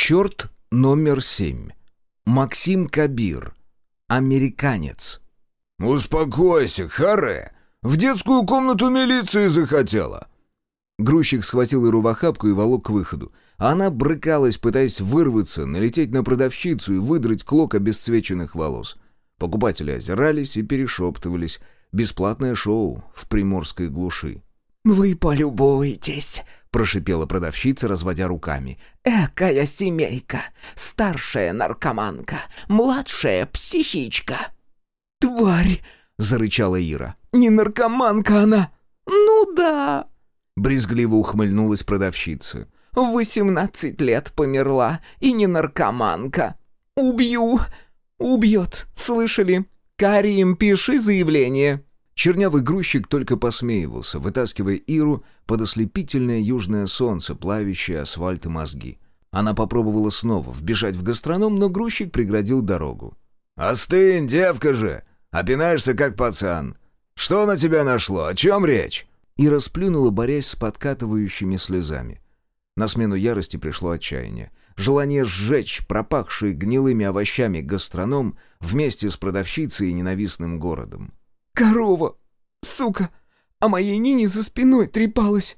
Черт номер семь. Максим Кабир. Американец. «Успокойся, Харе! В детскую комнату милиции захотела!» Грузчик схватил Иру в охапку и волок к выходу. Она брыкалась, пытаясь вырваться, налететь на продавщицу и выдрать клок обесцвеченных волос. Покупатели озирались и перешептывались. Бесплатное шоу в приморской глуши. «Вы полюбуйтесь!» — прошипела продавщица, разводя руками. «Экая семейка! Старшая наркоманка, младшая психичка!» «Тварь!» — зарычала Ира. «Не наркоманка она!» «Ну да!» — брезгливо ухмыльнулась продавщица. «В восемнадцать лет померла, и не наркоманка. Убью! Убьет, слышали? Карием, пиши заявление!» Чернявый грузчик только посмеивался, вытаскивая Иру под ослепительное южное солнце, плавящее асфальт и мозги. Она попробовала снова вбежать в гастроном, но грузчик преградил дорогу. «Остынь, девка же! Опинаешься, как пацан! Что на тебя нашло? О чем речь?» Ира сплюнула, борясь с подкатывающими слезами. На смену ярости пришло отчаяние. Желание сжечь пропахший гнилыми овощами гастроном вместе с продавщицей и ненавистным городом. Корова! Сука! А моей Нине за спиной трепалась!»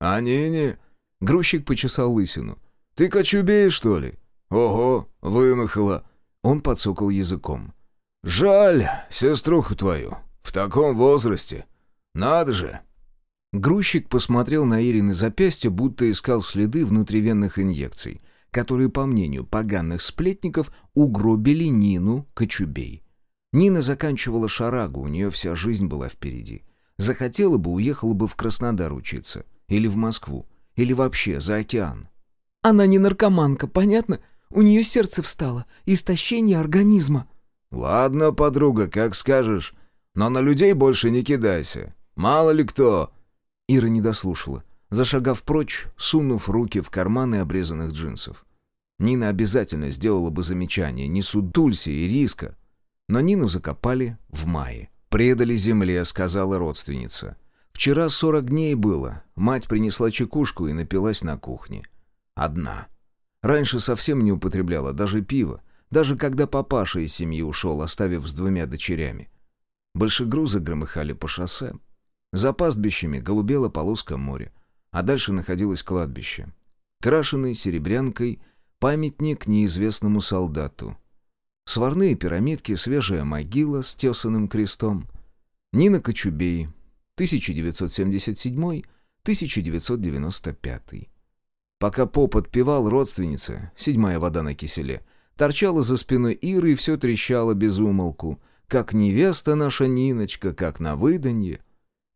«А Нине?» — грузчик почесал лысину. «Ты кочубеешь, что ли? Ого, вымахала!» Он подсокал языком. «Жаль сеструху твою. В таком возрасте. Надо же!» Грузчик посмотрел на Ирины запястья, будто искал следы внутривенных инъекций, которые, по мнению поганых сплетников, угробили Нину Кочубей. Нина заканчивала шарагу, у нее вся жизнь была впереди. Захотела бы, уехала бы в Краснодар учиться. Или в Москву. Или вообще за океан. «Она не наркоманка, понятно? У нее сердце встало. Истощение организма». «Ладно, подруга, как скажешь. Но на людей больше не кидайся. Мало ли кто...» Ира не дослушала, зашагав прочь, сунув руки в карманы обрезанных джинсов. Нина обязательно сделала бы замечание, не судулься и риска, но Нину закопали в мае. «Предали земле», — сказала родственница. «Вчера сорок дней было. Мать принесла чекушку и напилась на кухне. Одна. Раньше совсем не употребляла даже пиво, даже когда папаша из семьи ушел, оставив с двумя дочерями. Большегрузы громыхали по шоссе. За пастбищами голубела полоска моря, а дальше находилось кладбище. Крашеный серебрянкой памятник неизвестному солдату — Сварные пирамидки, свежая могила с тесанным крестом. Нина Кочубей, 1977-1995. Пока поп отпевал родственница, седьмая вода на киселе, торчала за спиной Иры и все трещало без умолку. Как невеста наша Ниночка, как на выданье.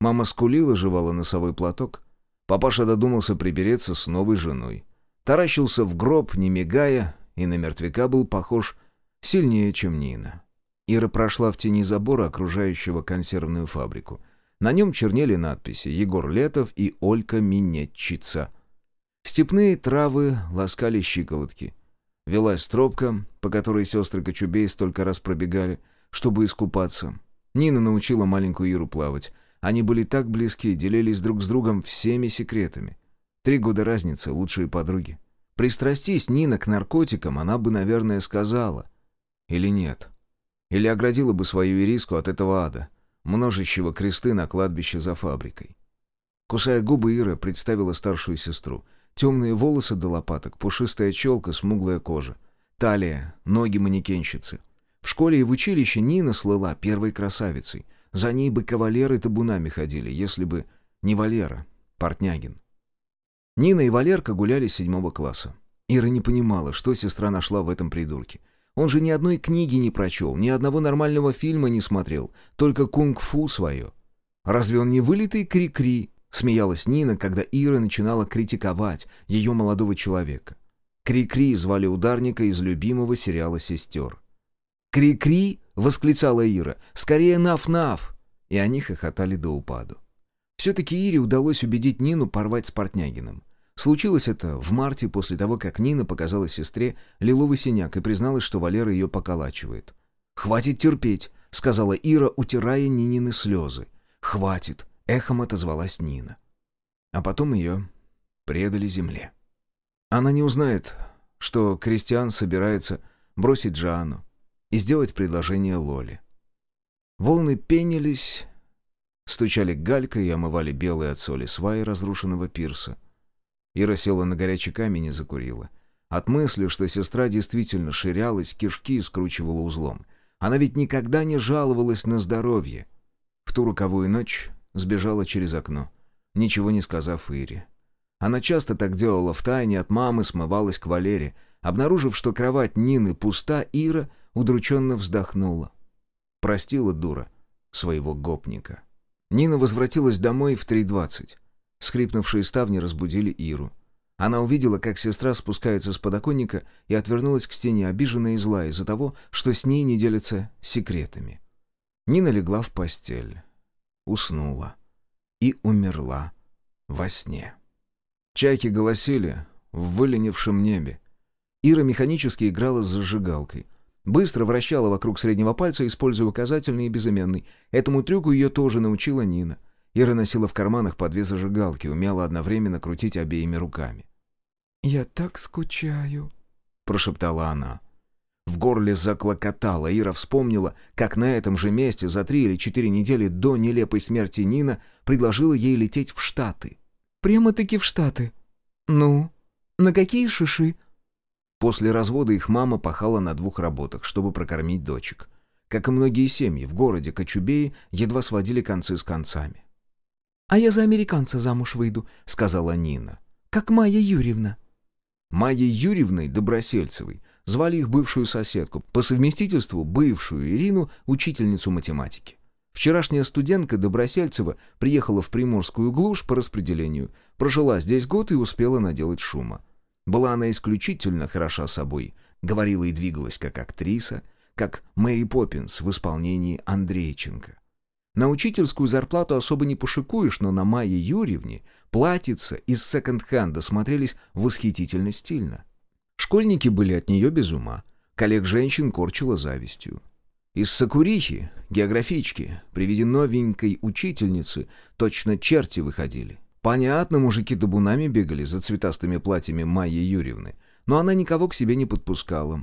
Мама скулила, жевала носовой платок. Папаша додумался прибереться с новой женой. Таращился в гроб, не мигая, и на мертвяка был похож Сильнее, чем Нина. Ира прошла в тени забора, окружающего консервную фабрику. На нем чернели надписи «Егор Летов» и «Олька Минетчица». Степные травы ласкали щиколотки. Велась тропка, по которой сестры Кочубей столько раз пробегали, чтобы искупаться. Нина научила маленькую Иру плавать. Они были так близки, делились друг с другом всеми секретами. Три года разницы, лучшие подруги. Пристрастись Нина к наркотикам, она бы, наверное, сказала. Или нет? Или оградила бы свою ириску от этого ада, множащего кресты на кладбище за фабрикой? Кусая губы, Ира представила старшую сестру. Темные волосы до лопаток, пушистая челка, смуглая кожа. Талия, ноги манекенщицы. В школе и в училище Нина слыла первой красавицей. За ней бы кавалеры табунами ходили, если бы не Валера, Портнягин. Нина и Валерка гуляли с седьмого класса. Ира не понимала, что сестра нашла в этом придурке. Он же ни одной книги не прочел, ни одного нормального фильма не смотрел, только кунг-фу свое. Разве он не вылитый кри-кри? Смеялась Нина, когда Ира начинала критиковать ее молодого человека. Кри-кри звали ударника из любимого сериала «Сестер». «Кри-кри!» — восклицала Ира. «Скорее наф-наф!» И они хохотали до упаду. Все-таки Ире удалось убедить Нину порвать с Портнягиным. Случилось это в марте после того, как Нина показала сестре лиловый синяк и призналась, что Валера ее поколачивает. «Хватит терпеть», — сказала Ира, утирая Нинины слезы. «Хватит», — эхом отозвалась Нина. А потом ее предали земле. Она не узнает, что Кристиан собирается бросить Джоанну и сделать предложение Лоле. Волны пенились, стучали галькой и омывали белые от соли сваи разрушенного пирса. Ира села на горячий камень и закурила. От мысли, что сестра действительно ширялась, кишки скручивала узлом. Она ведь никогда не жаловалась на здоровье. В ту роковую ночь сбежала через окно, ничего не сказав Ире. Она часто так делала втайне от мамы, смывалась к Валере. Обнаружив, что кровать Нины пуста, Ира удрученно вздохнула. Простила дура своего гопника. Нина возвратилась домой в 3.20. Скрипнувшие ставни разбудили Иру. Она увидела, как сестра спускается с подоконника и отвернулась к стене, обиженная и злая из-за того, что с ней не делятся секретами. Нина легла в постель, уснула и умерла во сне. Чайки голосили в выленившем небе. Ира механически играла с зажигалкой. Быстро вращала вокруг среднего пальца, используя указательный и безыменный. Этому трюку ее тоже научила Нина. Ира носила в карманах по две зажигалки, умела одновременно крутить обеими руками. «Я так скучаю», — прошептала она. В горле заклокотало. Ира вспомнила, как на этом же месте за три или четыре недели до нелепой смерти Нина предложила ей лететь в Штаты. Прямо-таки в Штаты. Ну, на какие шиши? После развода их мама пахала на двух работах, чтобы прокормить дочек. Как и многие семьи, в городе Кочубеи едва сводили концы с концами. «А я за американца замуж выйду», — сказала Нина. «Как Майя Юрьевна». Майей Юрьевной Добросельцевой звали их бывшую соседку, по совместительству бывшую Ирину, учительницу математики. Вчерашняя студентка Добросельцева приехала в Приморскую глушь по распределению, прожила здесь год и успела наделать шума. Была она исключительно хороша собой, говорила и двигалась как актриса, как Мэри Поппинс в исполнении Андрейченко. На учительскую зарплату особо не пошикуешь, но на Майе Юрьевне платьица из секонд-хенда смотрелись восхитительно стильно. Школьники были от нее без ума, коллег женщин корчила завистью. Из Сакурихи, географички, при виде новенькой учительницы, точно черти выходили. Понятно, мужики табунами бегали за цветастыми платьями Майи Юрьевны, но она никого к себе не подпускала.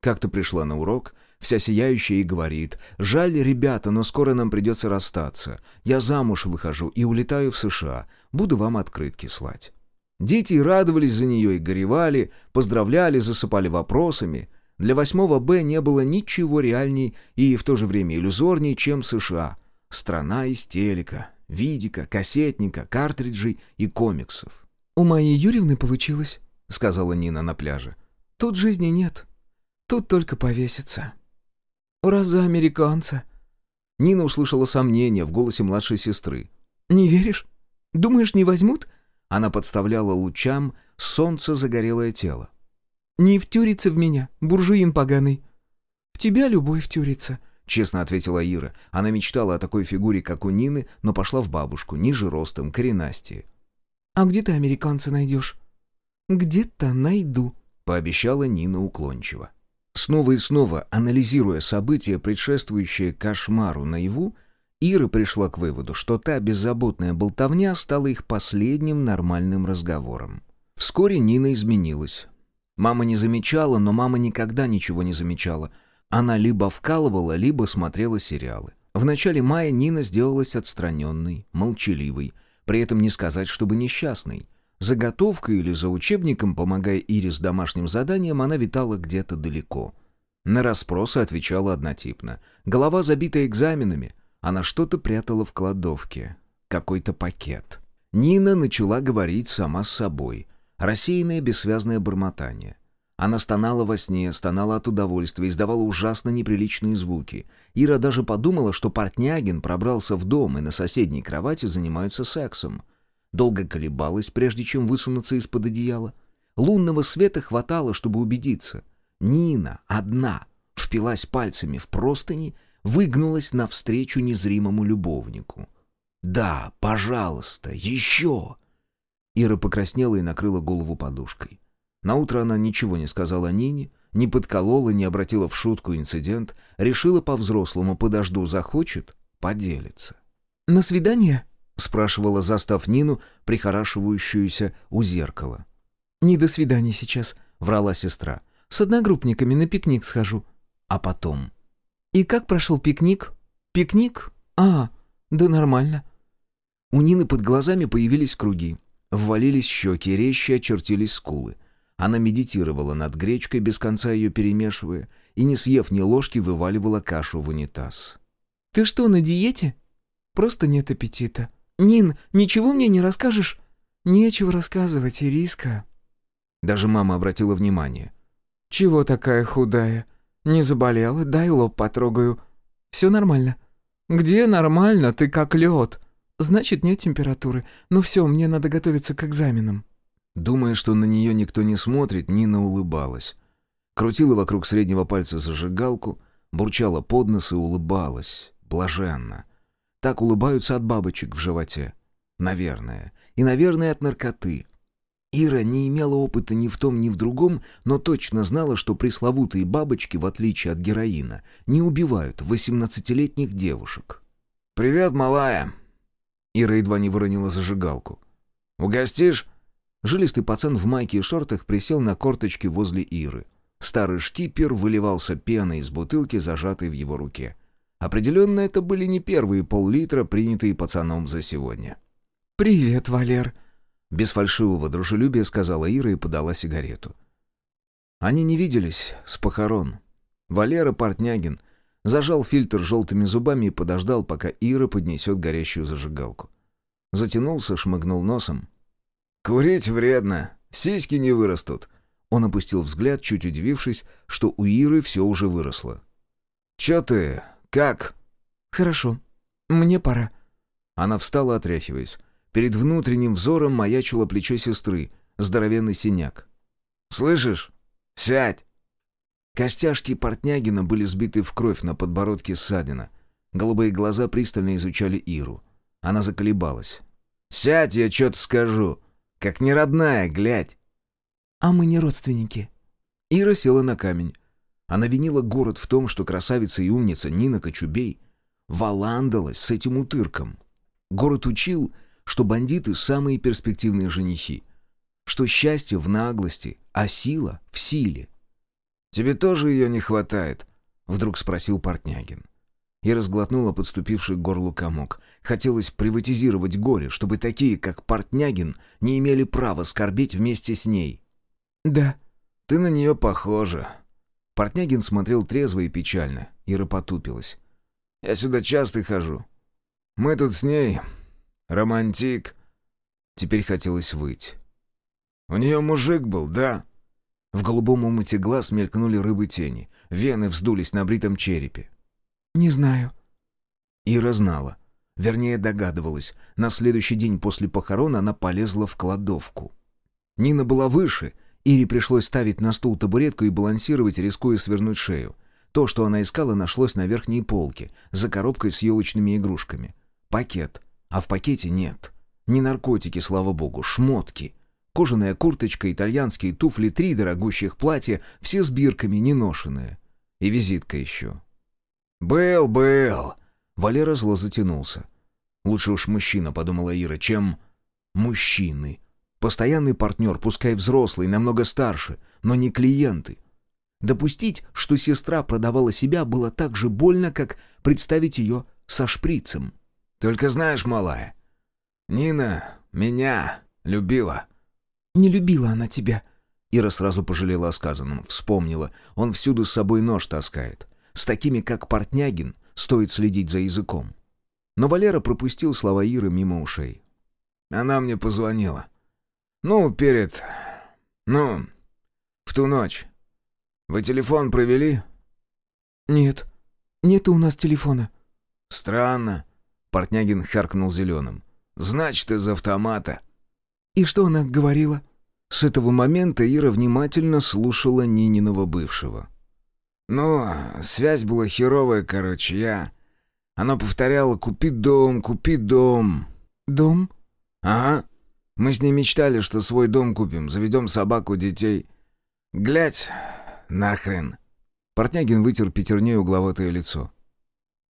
Как-то пришла на урок, вся сияющая и говорит, «Жаль, ребята, но скоро нам придется расстаться. Я замуж выхожу и улетаю в США. Буду вам открытки слать». Дети радовались за нее и горевали, поздравляли, засыпали вопросами. Для восьмого Б не было ничего реальней и в то же время иллюзорней, чем США. Страна из телека, видика, кассетника, картриджей и комиксов. «У моей Юрьевны получилось», — сказала Нина на пляже. «Тут жизни нет. Тут только повеситься». «Ура за американца!» Нина услышала сомнение в голосе младшей сестры. «Не веришь? Думаешь, не возьмут?» Она подставляла лучам солнце загорелое тело. Не втюрится в меня, буржуин поганый. В тебя любой втюрится, — честно ответила Ира. Она мечтала о такой фигуре, как у Нины, но пошла в бабушку, ниже ростом, коренастее. «А где ты американца найдешь?» «Где-то найду», — пообещала Нина уклончиво. Снова и снова, анализируя события, предшествующие кошмару наяву, Ира пришла к выводу, что та беззаботная болтовня стала их последним нормальным разговором. Вскоре Нина изменилась. Мама не замечала, но мама никогда ничего не замечала. Она либо вкалывала, либо смотрела сериалы. В начале мая Нина сделалась отстраненной, молчаливой, при этом не сказать, чтобы несчастной. Заготовкой или за учебником, помогая Ире с домашним заданием, она витала где-то далеко. На расспросы отвечала однотипно. Голова забита экзаменами. Она что-то прятала в кладовке. Какой-то пакет. Нина начала говорить сама с собой — Рассеянное бессвязное бормотание. Она стонала во сне, стонала от удовольствия, издавала ужасно неприличные звуки. Ира даже подумала, что Портнягин пробрался в дом и на соседней кровати занимаются сексом. Долго колебалась, прежде чем высунуться из-под одеяла. Лунного света хватало, чтобы убедиться. Нина, одна, впилась пальцами в простыни, выгнулась навстречу незримому любовнику. «Да, пожалуйста, еще!» Ира покраснела и накрыла голову подушкой. Наутро она ничего не сказала Нине, не подколола, не обратила в шутку инцидент, решила по-взрослому, подожду, захочет, поделится. «На свидание?» — спрашивала, застав Нину, прихорашивающуюся у зеркала. «Не до свидания сейчас», — врала сестра. «С одногруппниками на пикник схожу». А потом... «И как прошел пикник?» «Пикник? А, да нормально». У Нины под глазами появились круги. Ввалились щеки, резче очертились скулы. Она медитировала над гречкой, без конца ее перемешивая, и, не съев ни ложки, вываливала кашу в унитаз. «Ты что, на диете?» «Просто нет аппетита». «Нин, ничего мне не расскажешь?» «Нечего рассказывать, Ириска». Даже мама обратила внимание. «Чего такая худая? Не заболела? Дай лоб потрогаю». «Все нормально». «Где нормально? Ты как лед». «Значит, нет температуры. Ну все, мне надо готовиться к экзаменам». Думая, что на нее никто не смотрит, Нина улыбалась. Крутила вокруг среднего пальца зажигалку, бурчала под нос и улыбалась, блаженно. Так улыбаются от бабочек в животе. Наверное. И, наверное, от наркоты. Ира не имела опыта ни в том, ни в другом, но точно знала, что пресловутые бабочки, в отличие от героина, не убивают восемнадцатилетних девушек. «Привет, малая!» Ира едва не выронила зажигалку. «Угостишь?» Жилистый пацан в майке и шортах присел на корточки возле Иры. Старый штипер выливался пеной из бутылки, зажатой в его руке. Определенно, это были не первые пол-литра, принятые пацаном за сегодня. «Привет, Валер», — без фальшивого дружелюбия сказала Ира и подала сигарету. Они не виделись с похорон. Валера Портнягин зажал фильтр желтыми зубами и подождал, пока Ира поднесет горящую зажигалку. Затянулся, шмыгнул носом. «Курить вредно, сиськи не вырастут», он опустил взгляд, чуть удивившись, что у Иры все уже выросло. «Че ты? Как?» «Хорошо. Мне пора». Она встала, отряхиваясь. Перед внутренним взором маячило плечо сестры, здоровенный синяк. «Слышишь? Сядь!» Костяшки Портнягина были сбиты в кровь на подбородке ссадина. Голубые глаза пристально изучали Иру. Она заколебалась. «Сядь, я что-то скажу. Как не родная, глядь!» «А мы не родственники». Ира села на камень. Она винила город в том, что красавица и умница Нина Кочубей валандалась с этим утырком. Город учил, что бандиты — самые перспективные женихи, что счастье в наглости, а сила в силе. «Тебе тоже ее не хватает?» — вдруг спросил Портнягин. И разглотнула подступивший к горлу комок. Хотелось приватизировать горе, чтобы такие, как Портнягин, не имели права скорбеть вместе с ней. «Да». «Ты на нее похожа». Портнягин смотрел трезво и печально. Ира потупилась. «Я сюда часто хожу. Мы тут с ней... Романтик». Теперь хотелось выть. «У нее мужик был, да?» В голубом умыте глаз мелькнули рыбы тени. Вены вздулись на бритом черепе. «Не знаю». Ира знала. Вернее, догадывалась. На следующий день после похорон она полезла в кладовку. Нина была выше — Ире пришлось ставить на стул табуретку и балансировать, рискуя свернуть шею. То, что она искала, нашлось на верхней полке, за коробкой с елочными игрушками. Пакет. А в пакете нет. Не наркотики, слава богу, шмотки. Кожаная курточка, итальянские туфли, три дорогущих платья, все с бирками, неношенные. И визитка еще. «Был, был!» Валера зло затянулся. «Лучше уж мужчина», — подумала Ира, — чем мужчины. Постоянный партнер, пускай взрослый, намного старше, но не клиенты. Допустить, что сестра продавала себя, было так же больно, как представить ее со шприцем. «Только знаешь, малая, Нина меня любила». «Не любила она тебя». Ира сразу пожалела о сказанном, вспомнила. Он всюду с собой нож таскает. С такими, как Портнягин, стоит следить за языком. Но Валера пропустил слова Иры мимо ушей. Она мне позвонила. «Ну, перед... Ну, в ту ночь. Вы телефон провели?» «Нет. Нет у нас телефона». «Странно». Портнягин харкнул зеленым. «Значит, из автомата». «И что она говорила?» С этого момента Ира внимательно слушала Нининого бывшего. «Ну, связь была херовая, короче, я...» Она повторяла «Купи дом, купи дом». «Дом?» «Ага. Мы с ней мечтали, что свой дом купим, заведем собаку, детей. Глядь, нахрен. Портнягин вытер пятерней угловатое лицо.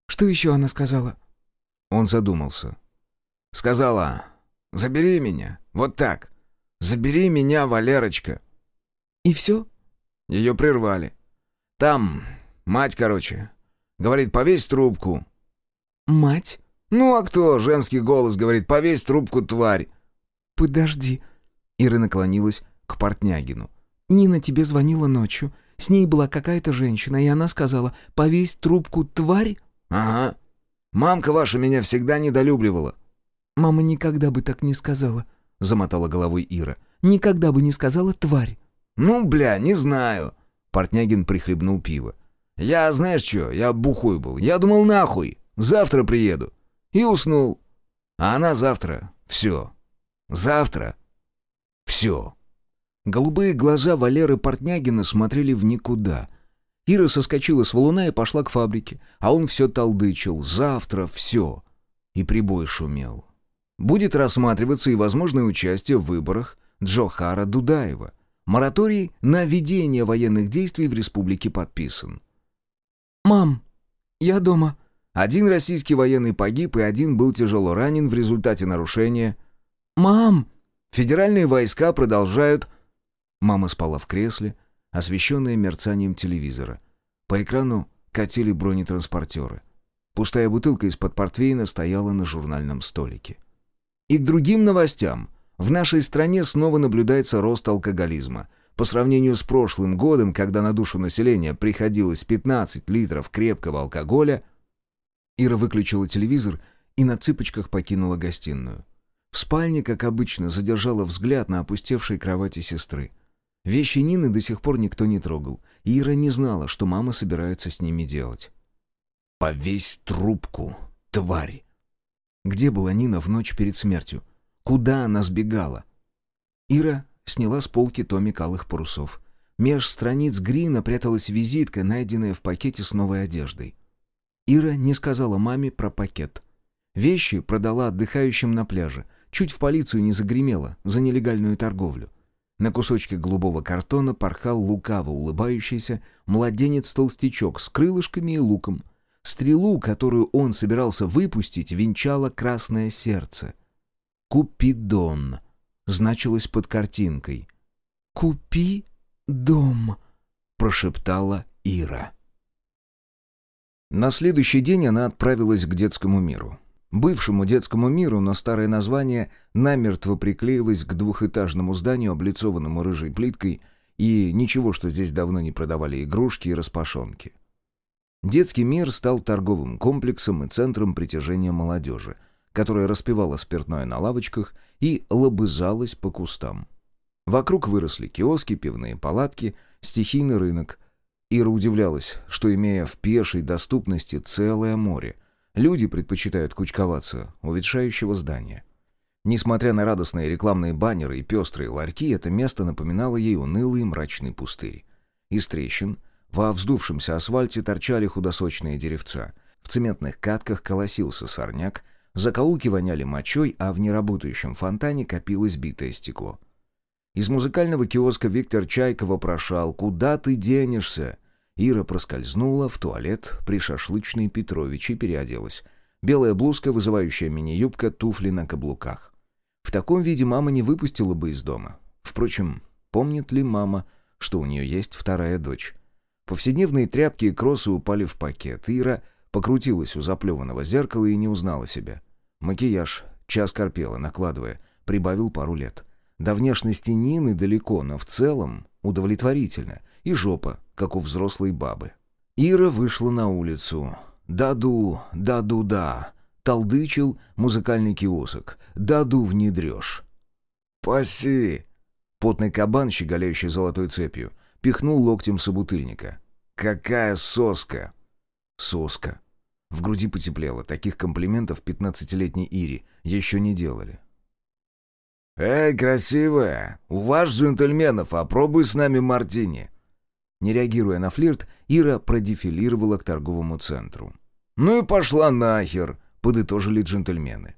Что еще она сказала? Он задумался. Сказала, забери меня, вот так. Забери меня, Валерочка. И все? Ее прервали. Там, мать, короче. Говорит, повесь трубку. Мать? Ну а кто? Женский голос говорит, повесь трубку, тварь. Подожди. Ира наклонилась к Портнягину. Нина тебе звонила ночью. С ней была какая-то женщина, и она сказала, повесь трубку, тварь. Ага. Мамка ваша меня всегда недолюбливала. Мама никогда бы так не сказала, замотала головой Ира. Никогда бы не сказала тварь. Ну, бля, не знаю. Портнягин прихлебнул пиво. «Я, знаешь что, я бухой был. Я думал, нахуй, завтра приеду». И уснул. А она завтра. Все. Завтра. Все. Голубые глаза Валеры Портнягина смотрели в никуда. Ира соскочила с валуна и пошла к фабрике, а он все толдычил «завтра все». И прибой шумел. Будет рассматриваться и возможное участие в выборах Джохара Дудаева. Мораторий на ведение военных действий в республике подписан. «Мам, я дома». Один российский военный погиб, и один был тяжело ранен в результате нарушения. «Мам!» Федеральные войска продолжают... Мама спала в кресле, освещенная мерцанием телевизора. По экрану катили бронетранспортеры. Пустая бутылка из-под портвейна стояла на журнальном столике. И к другим новостям. В нашей стране снова наблюдается рост алкоголизма. По сравнению с прошлым годом, когда на душу населения приходилось 15 литров крепкого алкоголя, Ира выключила телевизор и на цыпочках покинула гостиную. В спальне, как обычно, задержала взгляд на опустевшей кровати сестры. Вещи Нины до сих пор никто не трогал, Ира не знала, что мама собирается с ними делать. «Повесь трубку, тварь!» Где была Нина в ночь перед смертью? Куда она сбегала? Ира сняла с полки томик алых парусов. Меж страниц Грина пряталась визитка, найденная в пакете с новой одеждой. Ира не сказала маме про пакет. Вещи продала отдыхающим на пляже. Чуть в полицию не загремела за нелегальную торговлю. На кусочке голубого картона порхал лукаво улыбающийся младенец-толстячок с крылышками и луком. Стрелу, которую он собирался выпустить, венчало красное сердце. «Купидон» значилось под картинкой. «Купи дом», — прошептала Ира. На следующий день она отправилась к детскому миру. Бывшему детскому миру, но старое название намертво приклеилось к двухэтажному зданию, облицованному рыжей плиткой, и ничего, что здесь давно не продавали игрушки и распашонки. Детский мир стал торговым комплексом и центром притяжения молодежи, которая распивала спиртное на лавочках и лобызалась по кустам. Вокруг выросли киоски, пивные палатки, стихийный рынок, Ира удивлялась, что, имея в пешей доступности целое море, люди предпочитают кучковаться у ветшающего здания. Несмотря на радостные рекламные баннеры и пестрые ларьки, это место напоминало ей унылый мрачный пустырь. Из трещин во вздувшемся асфальте торчали худосочные деревца. В цементных катках колосился сорняк, закоулки воняли мочой, а в неработающем фонтане копилось битое стекло. Из музыкального киоска Виктор Чайка вопрошал «Куда ты денешься?» Ира проскользнула в туалет при шашлычной Петровиче переоделась. Белая блузка, вызывающая мини-юбка, туфли на каблуках. В таком виде мама не выпустила бы из дома. Впрочем, помнит ли мама, что у нее есть вторая дочь? Повседневные тряпки и кроссы упали в пакет. Ира покрутилась у заплеванного зеркала и не узнала себя. Макияж, час корпела, накладывая, прибавил пару лет. До внешности Нины далеко, но в целом удовлетворительно. И жопа, как у взрослой бабы. Ира вышла на улицу. «Даду, даду-да», — толдычил музыкальный киосок. «Даду внедрешь». «Паси!» Потный кабан, щеголяющий золотой цепью, пихнул локтем собутыльника. «Какая соска!» «Соска». В груди потеплело. Таких комплиментов пятнадцатилетней Ире еще не делали. «Эй, красивая, у вас, джентльменов, опробуй с нами мартини». Не реагируя на флирт, Ира продефилировала к торговому центру. «Ну и пошла нахер», — подытожили джентльмены.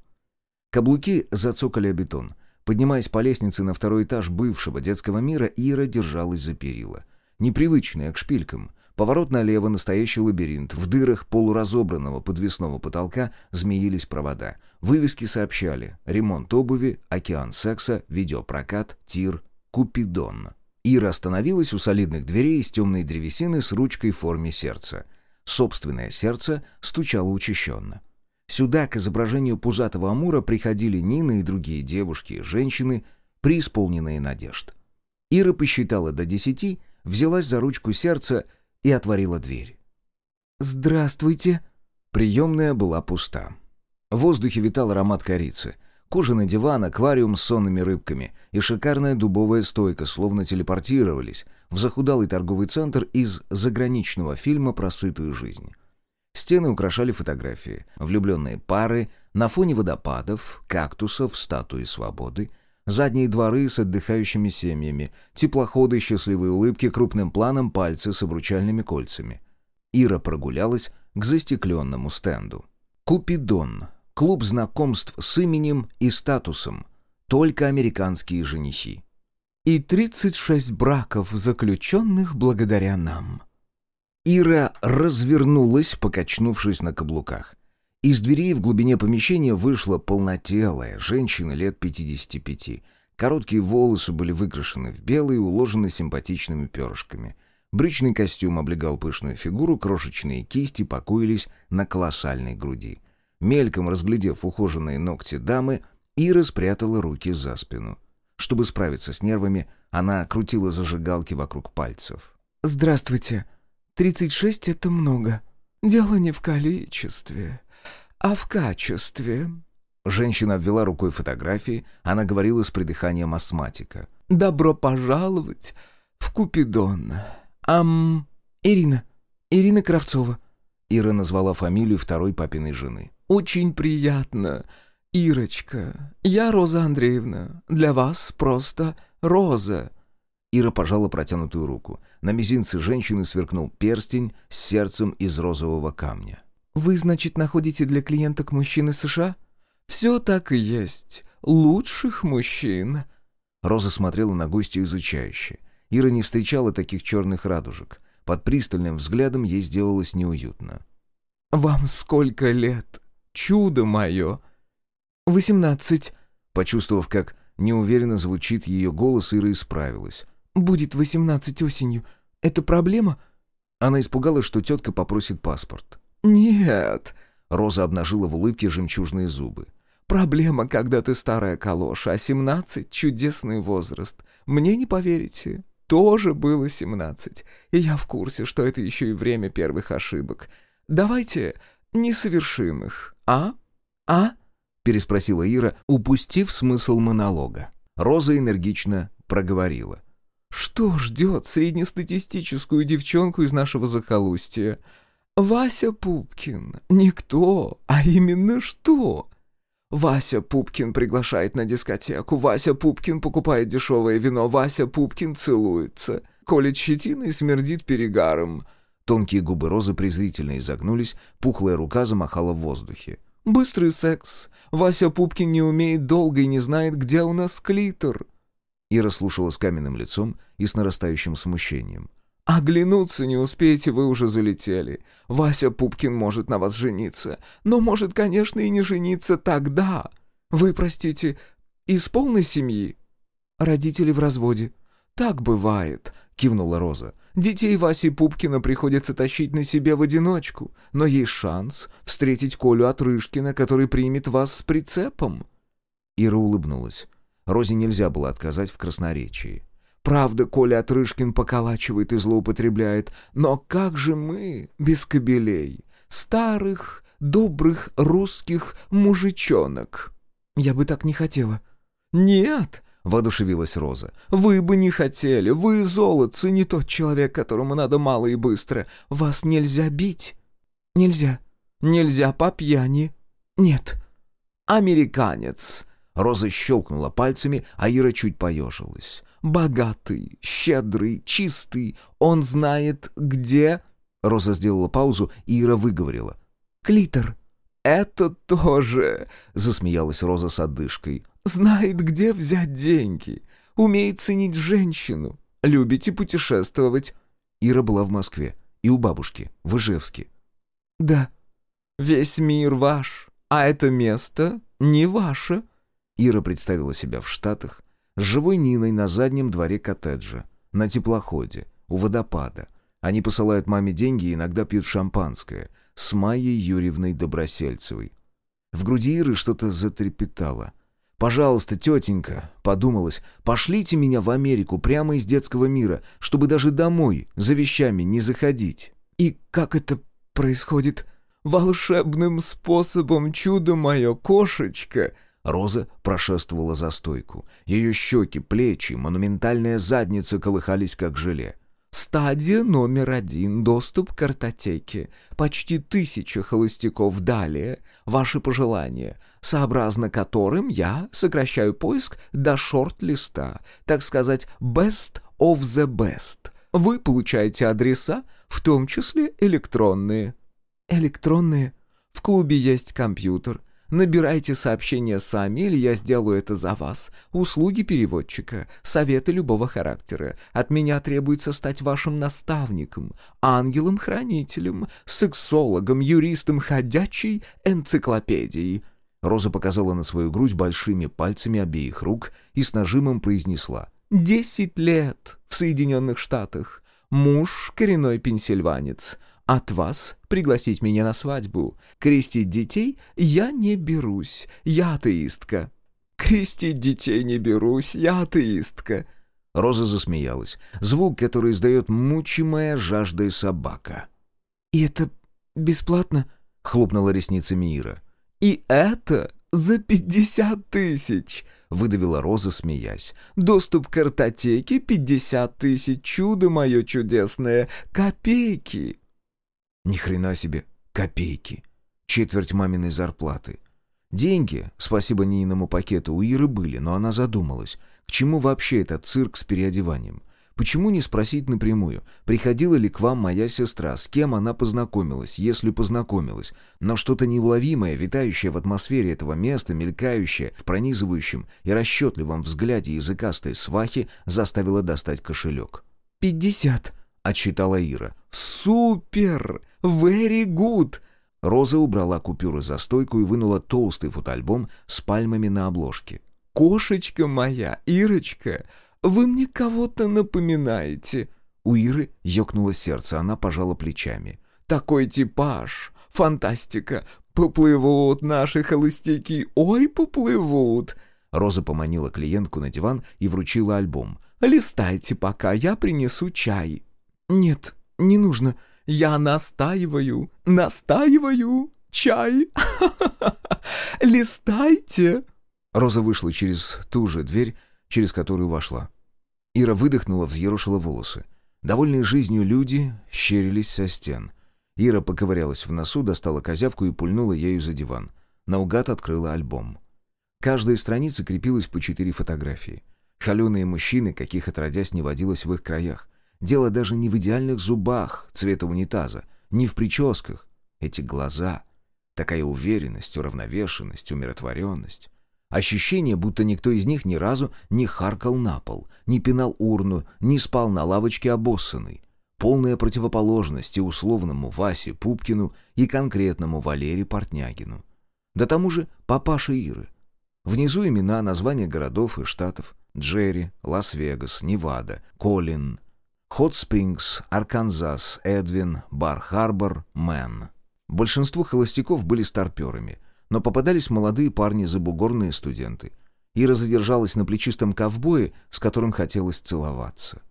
Каблуки зацокали о бетон. Поднимаясь по лестнице на второй этаж бывшего детского мира, Ира держалась за перила. Непривычная к шпилькам. Поворот налево, настоящий лабиринт. В дырах полуразобранного подвесного потолка змеились провода. Вывески сообщали «Ремонт обуви», «Океан секса», «Видеопрокат», «Тир», «Купидон». Ира остановилась у солидных дверей из темной древесины с ручкой в форме сердца. Собственное сердце стучало учащенно. Сюда, к изображению пузатого амура, приходили Нина и другие девушки и женщины, преисполненные надежд. Ира посчитала до десяти, взялась за ручку сердца и отворила дверь. «Здравствуйте!» Приемная была пуста. В воздухе витал аромат корицы. Кожаный диван, аквариум с сонными рыбками и шикарная дубовая стойка словно телепортировались в захудалый торговый центр из заграничного фильма про сытую жизнь. Стены украшали фотографии, влюбленные пары, на фоне водопадов, кактусов, статуи свободы, задние дворы с отдыхающими семьями, теплоходы, счастливые улыбки, крупным планом пальцы с обручальными кольцами. Ира прогулялась к застекленному стенду. «Купидон» — клуб знакомств с именем и статусом. Только американские женихи. И 36 браков, заключенных благодаря нам. Ира развернулась, покачнувшись на каблуках. Из дверей в глубине помещения вышла полнотелая женщина лет 55. Короткие волосы были выкрашены в белый и уложены симпатичными перышками. Брючный костюм облегал пышную фигуру, крошечные кисти покоились на колоссальной груди. Мельком разглядев ухоженные ногти дамы, Ира спрятала руки за спину. Чтобы справиться с нервами, она крутила зажигалки вокруг пальцев. «Здравствуйте. 36 — это много. Дело не в количестве, а в качестве». Женщина обвела рукой фотографии, она говорила с придыханием астматика. «Добро пожаловать в Купидон. Ам... Ирина. Ирина Кравцова». Ира назвала фамилию второй папиной жены. «Очень приятно. Ирочка. Я Роза Андреевна. Для вас просто Роза». Ира пожала протянутую руку. На мизинце женщины сверкнул перстень с сердцем из розового камня. «Вы, значит, находите для клиенток мужчин из США?» «Все так и есть. Лучших мужчин». Роза смотрела на гостью изучающе. Ира не встречала таких черных радужек. Под пристальным взглядом ей сделалось неуютно. «Вам сколько лет? Чудо мое!» «Восемнадцать». Почувствовав, как неуверенно звучит ее голос, Ира исправилась. «Будет восемнадцать осенью. Это проблема?» Она испугалась, что тетка попросит паспорт. «Нет». Роза обнажила в улыбке жемчужные зубы. «Проблема, когда ты старая калоша, а семнадцать — чудесный возраст. Мне не поверите, тоже было семнадцать. И я в курсе, что это еще и время первых ошибок. Давайте не совершим их, а? А?» переспросила Ира, упустив смысл монолога. Роза энергично проговорила. «Что ждет среднестатистическую девчонку из нашего захолустья? Вася Пупкин. Никто, а именно что?» Вася Пупкин приглашает на дискотеку, Вася Пупкин покупает дешевое вино, Вася Пупкин целуется, колет щетиной и смердит перегаром. Тонкие губы Розы презрительно изогнулись, пухлая рука замахала в воздухе. Быстрый секс. Вася Пупкин не умеет долго и не знает, где у нас клитор. Ира слушала с каменным лицом и с нарастающим смущением. «Оглянуться не успеете, вы уже залетели. Вася Пупкин может на вас жениться, но может, конечно, и не жениться тогда. Вы, простите, из полной семьи?» «Родители в разводе». «Так бывает», — кивнула Роза. «Детей Васи Пупкина приходится тащить на себе в одиночку, но есть шанс встретить Колю Отрышкина, который примет вас с прицепом». Ира улыбнулась. Розе нельзя было отказать в красноречии. Правда, Коля Отрышкин поколачивает и злоупотребляет, но как же мы без кобелей, старых, добрых русских мужичонок? Я бы так не хотела. Нет, — воодушевилась Роза. «Вы бы не хотели. Вы золотцы, не тот человек, которому надо мало и быстро. Вас нельзя бить. Нельзя. Нельзя по пьяни. Нет. Американец». Роза щелкнула пальцами, а Ира чуть поежилась. «Богатый, щедрый, чистый. Он знает, где...» Роза сделала паузу, и Ира выговорила. «Клитор». «Это тоже...» — засмеялась Роза с одышкой. Знает, где взять деньги. Умеет ценить женщину. Любите путешествовать?» Ира была в Москве. И у бабушки, в Ижевске. «Да. Весь мир ваш, а это место не ваше». Ира представила себя в Штатах, с живой Ниной на заднем дворе коттеджа. на теплоходе, у водопада. Они посылают маме деньги и иногда пьют шампанское с Майей Юрьевной Добросельцевой. В груди Иры что-то затрепетало. «Пожалуйста, тетенька», — подумалось, — «пошлите меня в Америку прямо из детского мира, чтобы даже домой за вещами не заходить». «И как это происходит?» «Волшебным способом, чудо мое, кошечка!» Роза прошествовала за стойку. Ее щеки, плечи, монументальная задница колыхались, как желе. Стадия номер один. Доступ к картотеке. Почти тысяча холостяков. Далее. Ваши пожелания, сообразно которым я сокращаю поиск до шорт-листа. Так сказать, best of the best. Вы получаете адреса, в том числе электронные. Электронные? В клубе есть компьютер. Набирайте сообщения сами, или я сделаю это за вас. Услуги переводчика, советы любого характера. От меня требуется стать вашим наставником, ангелом-хранителем, сексологом, юристом ходячей энциклопедией». Роза показала на свою грудь большими пальцами обеих рук и с нажимом произнесла. «Десять лет в Соединенных Штатах. Муж — коренной пенсильванец. От вас пригласить меня на свадьбу. Крестить детей я не берусь, я атеистка». «Крестить детей не берусь, я атеистка». Роза засмеялась. Звук, который издает мучимая жаждой собака. «И это бесплатно?» — хлопнула ресницами Ира. «И это за пятьдесят тысяч!» — выдавила Роза, смеясь. «Доступ к картотеке — пятьдесят тысяч, чудо мое чудесное, копейки!» Ни хрена себе, копейки. Четверть маминой зарплаты. Деньги, спасибо Ниному пакету, у Иры были, но она задумалась, к чему вообще этот цирк с переодеванием? Почему не спросить напрямую, приходила ли к вам моя сестра, с кем она познакомилась, если познакомилась, но что-то неуловимое, витающее в атмосфере этого места, мелькающее в пронизывающем и расчетливом взгляде языкастой свахи, заставило достать кошелек. «Пятьдесят», — отчитала Ира. «Супер! Very good!» Роза убрала купюры за стойку и вынула толстый фотоальбом с пальмами на обложке. «Кошечка моя, Ирочка, вы мне кого-то напоминаете». У Иры ёкнуло сердце, она пожала плечами. «Такой типаж! Фантастика! Поплывут наши холостяки! Ой, поплывут!» Роза поманила клиентку на диван и вручила альбом. «Листайте пока, я принесу чай». «Нет, не нужно. Я настаиваю, настаиваю. Чай. Листайте. Роза вышла через ту же дверь, через которую вошла. Ира выдохнула, взъерошила волосы. Довольные жизнью люди щерились со стен. Ира поковырялась в носу, достала козявку и пульнула ею за диван. Наугад открыла альбом. Каждой странице крепилось по четыре фотографии. Холеные мужчины, каких отродясь не водилось в их краях. Дело даже не в идеальных зубах цвета унитаза, не в прическах. Эти глаза. Такая уверенность, уравновешенность, умиротворенность. Ощущение, будто никто из них ни разу не харкал на пол, не пинал урну, не спал на лавочке обоссанный. Полная противоположность и условному Васе Пупкину, и конкретному Валере Портнягину. Да тому же папаше Иры. Внизу имена, названия городов и штатов. Джерри, Лас-Вегас, Невада, Колин, Хот Спрингс, Арканзас, Эдвин, Бар-Харбор, Мэн. Большинство холостяков были старперами, но попадались молодые парни забугорные студенты. Ира задержалась на плечистом ковбое, с которым хотелось целоваться.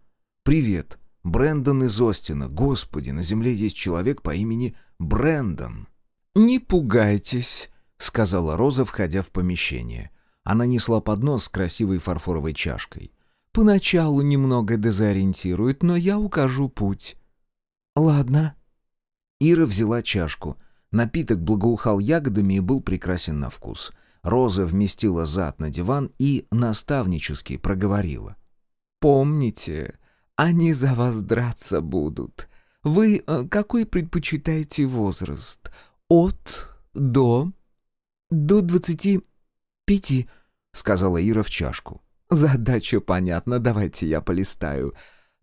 «Привет, Брэндон из Остина. Господи, на земле есть человек по имени Брэндон». «Не пугайтесь», — сказала Роза, входя в помещение. Она несла поднос с красивой фарфоровой чашкой. Поначалу немного дезориентирует, но я укажу путь». «Ладно». Ира взяла чашку. Напиток благоухал ягодами и был прекрасен на вкус. Роза вместила зад на диван и наставнически проговорила. «Помните, они за вас драться будут. Вы э, какой предпочитаете возраст? От до...» «До двадцати пяти», — сказала Ира в чашку. Задача понятна, давайте я полистаю.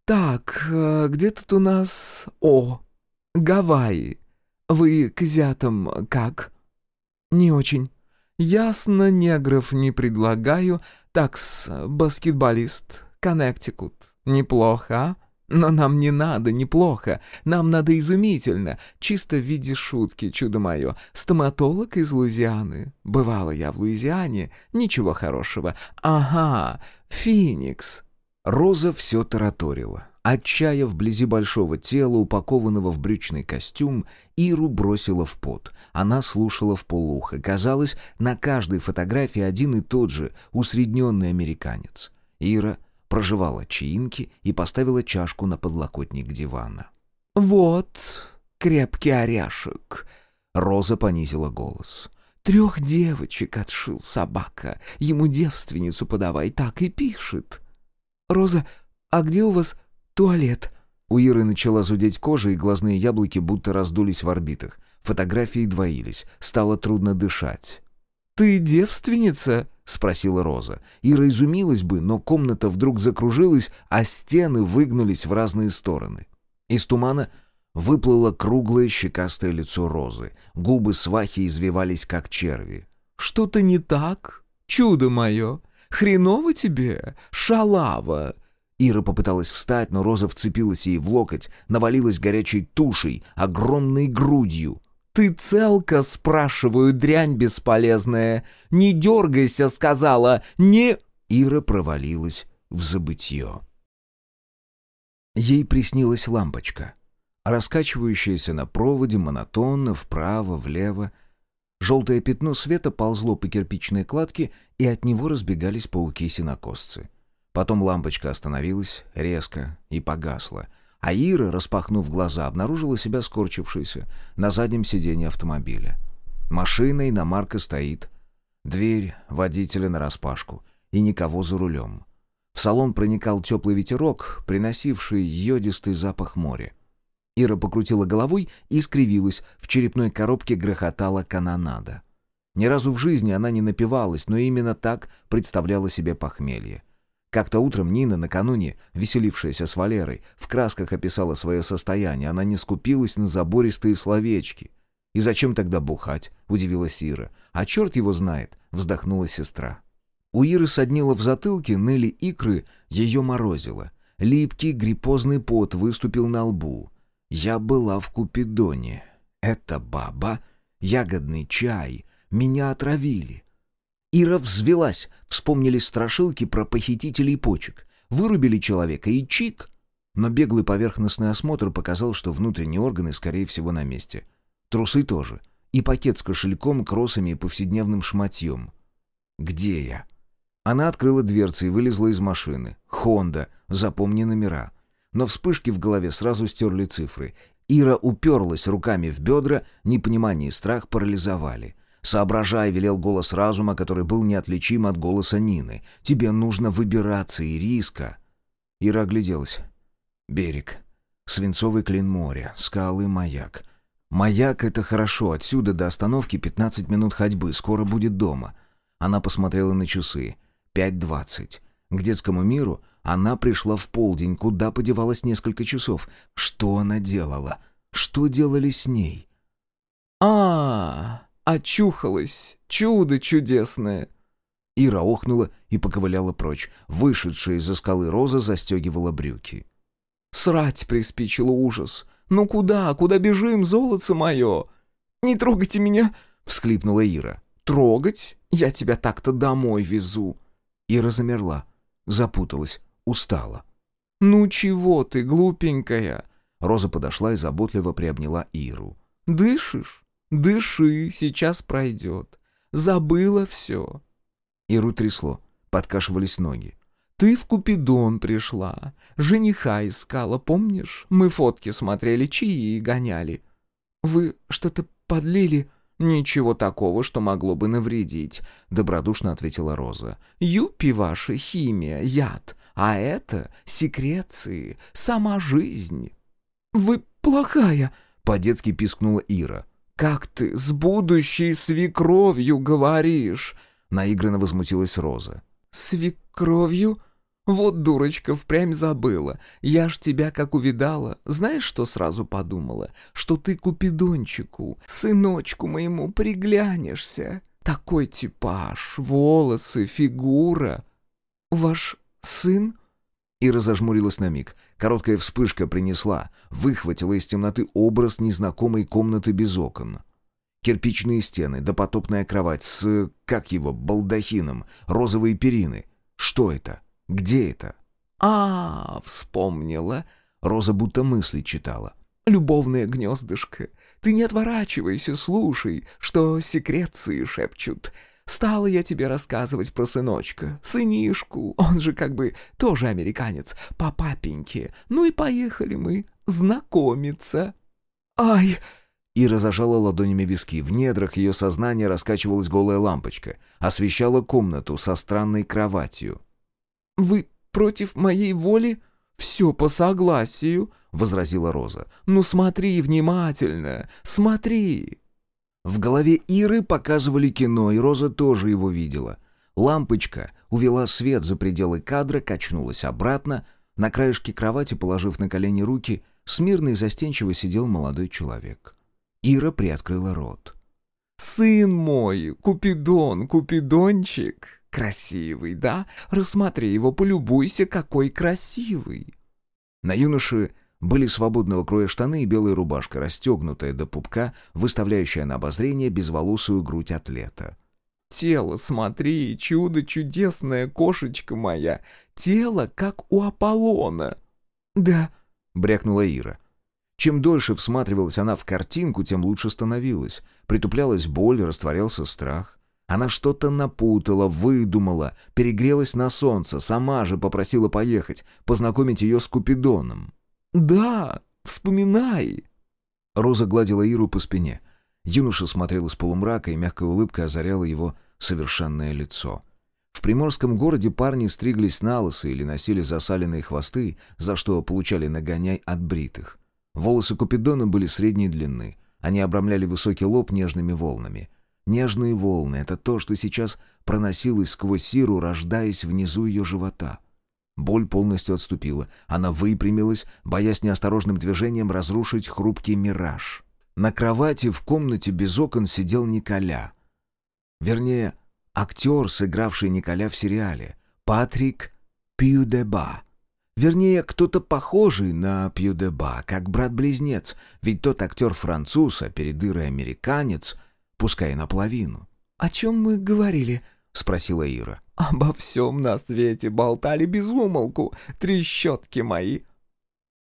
Так, э, где тут у нас... О, Гавайи. Вы к зятам как? Не очень. Ясно, негров не предлагаю. Такс, баскетболист, Коннектикут. Неплохо, а? Но нам не надо неплохо, нам надо изумительно, чисто в виде шутки, чудо мое. Стоматолог из Луизианы. Бывала я в Луизиане, ничего хорошего. Ага, Феникс. Роза все тараторила. Отчая вблизи большого тела, упакованного в брючный костюм, Иру бросила в пот. Она слушала в полухо. Казалось, на каждой фотографии один и тот же усредненный американец. Ира прожевала чаинки и поставила чашку на подлокотник дивана. «Вот, крепкий оряшек!» Роза понизила голос. «Трех девочек отшил собака. Ему девственницу подавай, так и пишет». «Роза, а где у вас туалет?» У Иры начала зудеть кожа, и глазные яблоки будто раздулись в орбитах. Фотографии двоились. Стало трудно дышать. «Ты девственница?» — спросила Роза. Ира изумилась бы, но комната вдруг закружилась, а стены выгнулись в разные стороны. Из тумана выплыло круглое щекастое лицо Розы. Губы свахи извивались, как черви. «Что-то не так? Чудо мое! Хреново тебе, шалава!» Ира попыталась встать, но Роза вцепилась ей в локоть, навалилась горячей тушей, огромной грудью. «Ты целка?» — спрашиваю, дрянь бесполезная. «Не дергайся!» — сказала. «Не...» Ира провалилась в забытье. Ей приснилась лампочка, раскачивающаяся на проводе монотонно вправо, влево. Желтое пятно света ползло по кирпичной кладке, и от него разбегались пауки-синокосцы. Потом лампочка остановилась резко и погасла — а Ира, распахнув глаза, обнаружила себя скорчившейся на заднем сиденье автомобиля. Машина иномарка стоит. Дверь водителя нараспашку. И никого за рулем. В салон проникал теплый ветерок, приносивший йодистый запах моря. Ира покрутила головой и скривилась, в черепной коробке грохотала канонада. Ни разу в жизни она не напивалась, но именно так представляла себе похмелье. Как-то утром Нина, накануне веселившаяся с Валерой, в красках описала свое состояние. Она не скупилась на забористые словечки. «И зачем тогда бухать?» — удивилась Ира. «А черт его знает!» — вздохнула сестра. У Иры соднило в затылке, ныли икры, ее морозило. Липкий гриппозный пот выступил на лбу. «Я была в Купидоне. Это баба, ягодный чай. Меня отравили. Ира взвелась, вспомнили страшилки про похитителей почек. Вырубили человека и чик. Но беглый поверхностный осмотр показал, что внутренние органы, скорее всего, на месте. Трусы тоже. И пакет с кошельком, кроссами и повседневным шматьем. «Где я?» Она открыла дверцы и вылезла из машины. «Хонда. Запомни номера». Но вспышки в голове сразу стерли цифры. Ира уперлась руками в бедра, непонимание и страх парализовали. «Соображай», — велел голос разума, который был неотличим от голоса Нины. «Тебе нужно выбираться, Ириска». Ира огляделась. Берег. Свинцовый клин моря, скалы, маяк. Маяк — это хорошо, отсюда до остановки 15 минут ходьбы, скоро будет дома. Она посмотрела на часы. 5.20. К детскому миру она пришла в полдень, куда подевалась несколько часов. Что она делала? Что делали с ней? а, -а, -а Очухалась! Чудо чудесное!» Ира охнула и поковыляла прочь. Вышедшая из-за скалы Роза застегивала брюки. «Срать приспичило ужас! Ну куда, куда бежим, золото мое?» «Не трогайте меня!» — всхлипнула Ира. «Трогать? Я тебя так-то домой везу!» Ира замерла, запуталась, устала. «Ну чего ты, глупенькая?» Роза подошла и заботливо приобняла Иру. «Дышишь? Дыши, сейчас пройдет. Забыла все. Иру трясло, подкашивались ноги. Ты в Купидон пришла, жениха искала, помнишь? Мы фотки смотрели, чаи гоняли. Вы что-то подлили? Ничего такого, что могло бы навредить, добродушно ответила Роза. Юпи ваша, химия, яд, а это секреции, сама жизнь. Вы плохая, по-детски пискнула Ира. «Как ты с будущей свекровью говоришь?» Наигранно возмутилась Роза. «Свекровью? Вот дурочка, впрямь забыла. Я ж тебя как увидала. Знаешь, что сразу подумала? Что ты купидончику, сыночку моему приглянешься. Такой типаж, волосы, фигура. Ваш сын?» Ира зажмурилась на миг. Короткая вспышка принесла, выхватила из темноты образ незнакомой комнаты без окон. Кирпичные стены, допотопная кровать с, как его, балдахином, розовые перины. Что это? Где это? А, вспомнила. Роза будто мысли читала. Любовное гнездышко. Ты не отворачивайся, слушай, что секреции шепчут. Стала я тебе рассказывать про сыночка, сынишку, он же как бы тоже американец, по папеньке. Ну и поехали мы знакомиться. Ай! Ира зажала ладонями виски. В недрах ее сознания раскачивалась голая лампочка, освещала комнату со странной кроватью. «Вы против моей воли?» «Все по согласию», — возразила Роза. «Ну смотри внимательно, смотри». В голове Иры показывали кино, и Роза тоже его видела. Лампочка увела свет за пределы кадра, качнулась обратно. На краешке кровати, положив на колени руки, смирно и застенчиво сидел молодой человек. Ира приоткрыла рот. «Сын мой, Купидон, Купидончик, красивый, да? Рассмотри его, полюбуйся, какой красивый!» На юноше были свободного кроя штаны и белая рубашка, расстегнутая до пупка, выставляющая на обозрение безволосую грудь атлета. «Тело, смотри, чудо чудесное, кошечка моя! Тело, как у Аполлона!» «Да», — брякнула Ира. Чем дольше всматривалась она в картинку, тем лучше становилась. Притуплялась боль, растворялся страх. Она что-то напутала, выдумала, перегрелась на солнце, сама же попросила поехать, познакомить ее с Купидоном. «Да, вспоминай!» Роза гладила Иру по спине. Юноша смотрел из полумрака, и мягкая улыбка озаряла его совершенное лицо. В приморском городе парни стриглись на лысо или носили засаленные хвосты, за что получали нагоняй от бритых. Волосы Купидона были средней длины. Они обрамляли высокий лоб нежными волнами. Нежные волны — это то, что сейчас проносилось сквозь Сиру, рождаясь внизу ее живота. Боль полностью отступила. Она выпрямилась, боясь неосторожным движением разрушить хрупкий мираж. На кровати в комнате без окон сидел Николя. Вернее, актер, сыгравший Николя в сериале. Патрик Пьюдеба. Вернее, кто-то похожий на Пьюдеба, как брат-близнец, ведь тот актер француз, а перед американец, пускай наполовину. «О чем мы говорили?» — спросила Ира. «Обо всем на свете болтали без умолку, трещотки мои».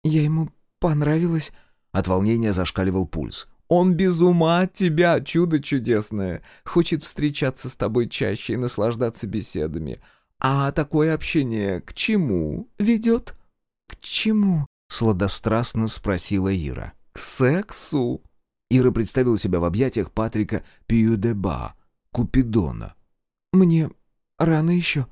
«Я ему понравилась?» — от волнения зашкаливал пульс. «Он без ума от тебя, чудо чудесное. Хочет встречаться с тобой чаще и наслаждаться беседами. «А такое общение к чему ведет?» «К чему?» — сладострастно спросила Ира. «К сексу». Ира представила себя в объятиях Патрика Пьюдеба, Купидона. «Мне рано еще?»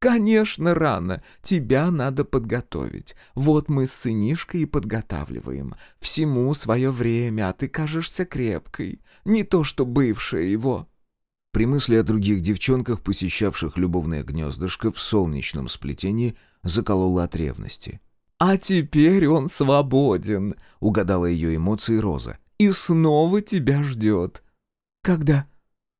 «Конечно, рано. Тебя надо подготовить. Вот мы с сынишкой и подготавливаем. Всему свое время, а ты кажешься крепкой. Не то что бывшая его». При мысли о других девчонках, посещавших любовное гнездышко в солнечном сплетении, заколола от ревности. «А теперь он свободен», — угадала ее эмоции Роза. «И снова тебя ждет». «Когда?»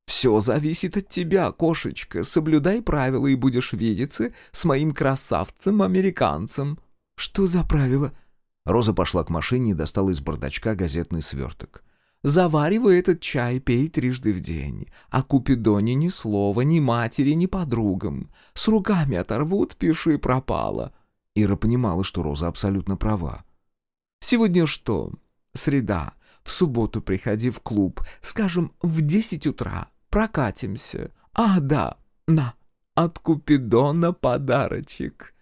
«Все зависит от тебя, кошечка. Соблюдай правила и будешь видеться с моим красавцем-американцем». «Что за правила?» Роза пошла к машине и достала из бардачка газетный сверток. Заваривай этот чай, пей трижды в день. А Купидоне ни слова, ни матери, ни подругам. С руками оторвут, пиши пропало». Ира понимала, что Роза абсолютно права. «Сегодня что? Среда. В субботу приходи в клуб, скажем, в десять утра. Прокатимся. А, да, на, от Купидона подарочек».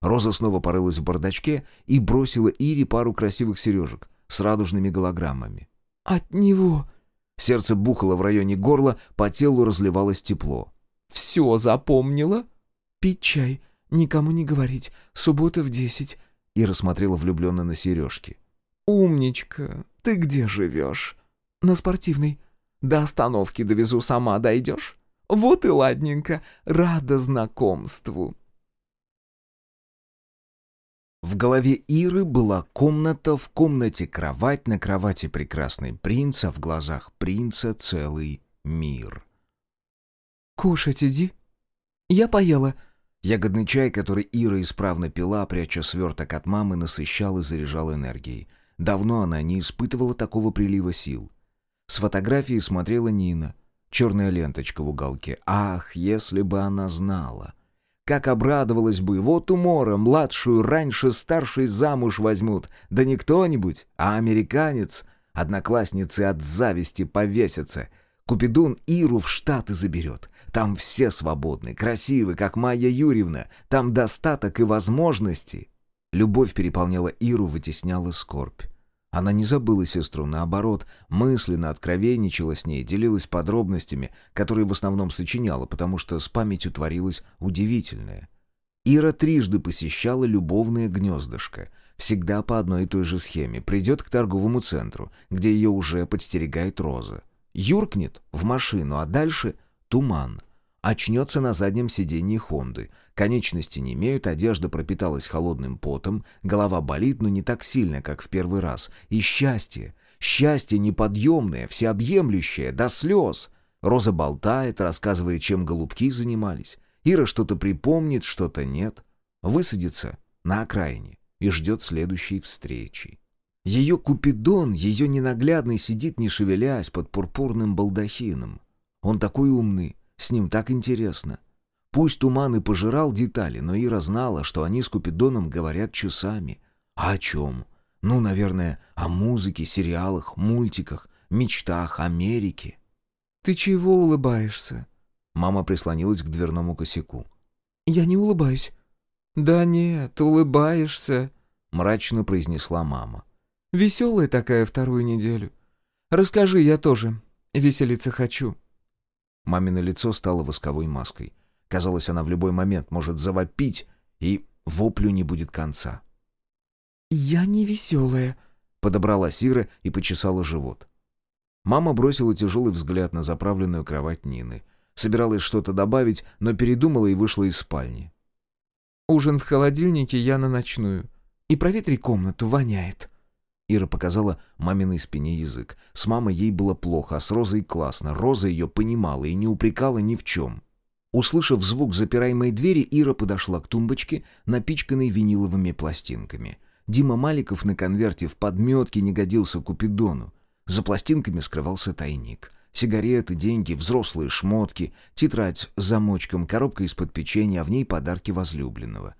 Роза снова порылась в бардачке и бросила Ире пару красивых сережек с радужными голограммами. «От него...» Сердце бухало в районе горла, по телу разливалось тепло. «Все запомнила?» «Пить чай, никому не говорить, суббота в десять». И рассмотрела влюбленно на сережки. «Умничка, ты где живешь?» «На спортивной». «До остановки довезу сама, дойдешь?» «Вот и ладненько, рада знакомству». В голове Иры была комната, в комнате кровать, на кровати прекрасный принц, а в глазах принца целый мир. «Кушать иди». «Я поела». Ягодный чай, который Ира исправно пила, пряча сверток от мамы, насыщал и заряжал энергией. Давно она не испытывала такого прилива сил. С фотографии смотрела Нина. Черная ленточка в уголке. Ах, если бы она знала! Как обрадовалась бы, вот умора, младшую раньше старшей замуж возьмут. Да не кто-нибудь, а американец. Одноклассницы от зависти повесятся. Купидон Иру в Штаты заберет. Там все свободны, красивы, как Майя Юрьевна. Там достаток и возможности. Любовь переполняла Иру, вытесняла скорбь. Она не забыла сестру, наоборот, мысленно откровенничала с ней, делилась подробностями, которые в основном сочиняла, потому что с памятью творилось удивительное. Ира трижды посещала любовное гнездышко, всегда по одной и той же схеме, придет к торговому центру, где ее уже подстерегает Роза. Юркнет в машину, а дальше туман. Очнется на заднем сиденье Хонды. Конечности не имеют, одежда пропиталась холодным потом, голова болит, но не так сильно, как в первый раз. И счастье, счастье неподъемное, всеобъемлющее, до слез. Роза болтает, рассказывает, чем голубки занимались. Ира что-то припомнит, что-то нет. Высадится на окраине и ждет следующей встречи. Ее Купидон, ее ненаглядный, сидит не шевелясь под пурпурным балдахином. Он такой умный, с ним так интересно. Пусть туман и пожирал детали, но Ира знала, что они с Купидоном говорят часами. А о чем? Ну, наверное, о музыке, сериалах, мультиках, мечтах, Америке. «Ты чего улыбаешься?» Мама прислонилась к дверному косяку. «Я не улыбаюсь». «Да нет, улыбаешься», — мрачно произнесла мама. «Веселая такая вторую неделю. Расскажи, я тоже. Веселиться хочу». Мамино лицо стало восковой маской. Казалось, она в любой момент может завопить, и воплю не будет конца. «Я не веселая», — подобрала Сира и почесала живот. Мама бросила тяжелый взгляд на заправленную кровать Нины. Собиралась что-то добавить, но передумала и вышла из спальни. «Ужин в холодильнике, я на ночную. И проветри комнату, воняет». Ира показала маминой спине язык. С мамой ей было плохо, а с Розой классно. Роза ее понимала и не упрекала ни в чем. Услышав звук запираемой двери, Ира подошла к тумбочке, напичканной виниловыми пластинками. Дима Маликов на конверте в подметке не годился Купидону. За пластинками скрывался тайник. Сигареты, деньги, взрослые шмотки, тетрадь с замочком, коробка из-под печенья, а в ней подарки возлюбленного.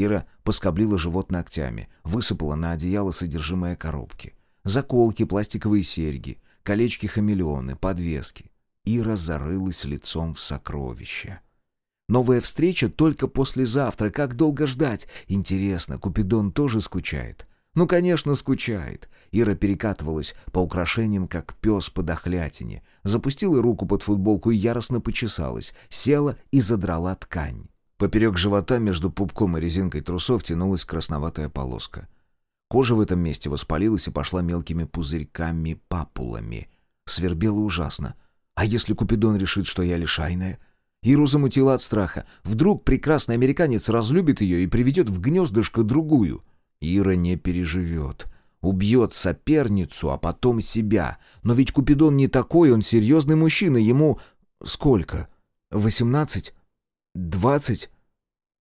Ира поскоблила живот ногтями, высыпала на одеяло содержимое коробки. Заколки, пластиковые серьги, колечки-хамелеоны, подвески. Ира зарылась лицом в сокровища. Новая встреча только послезавтра. Как долго ждать? Интересно, Купидон тоже скучает? Ну, конечно, скучает. Ира перекатывалась по украшениям, как пес по дохлятине. Запустила руку под футболку и яростно почесалась. Села и задрала ткань. Поперек живота между пупком и резинкой трусов тянулась красноватая полоска. Кожа в этом месте воспалилась и пошла мелкими пузырьками-папулами. Свербело ужасно. А если Купидон решит, что я лишайная? Иру замутила от страха. Вдруг прекрасный американец разлюбит ее и приведет в гнездышко другую. Ира не переживет. Убьет соперницу, а потом себя. Но ведь Купидон не такой, он серьезный мужчина. Ему... сколько? Восемнадцать? Двадцать?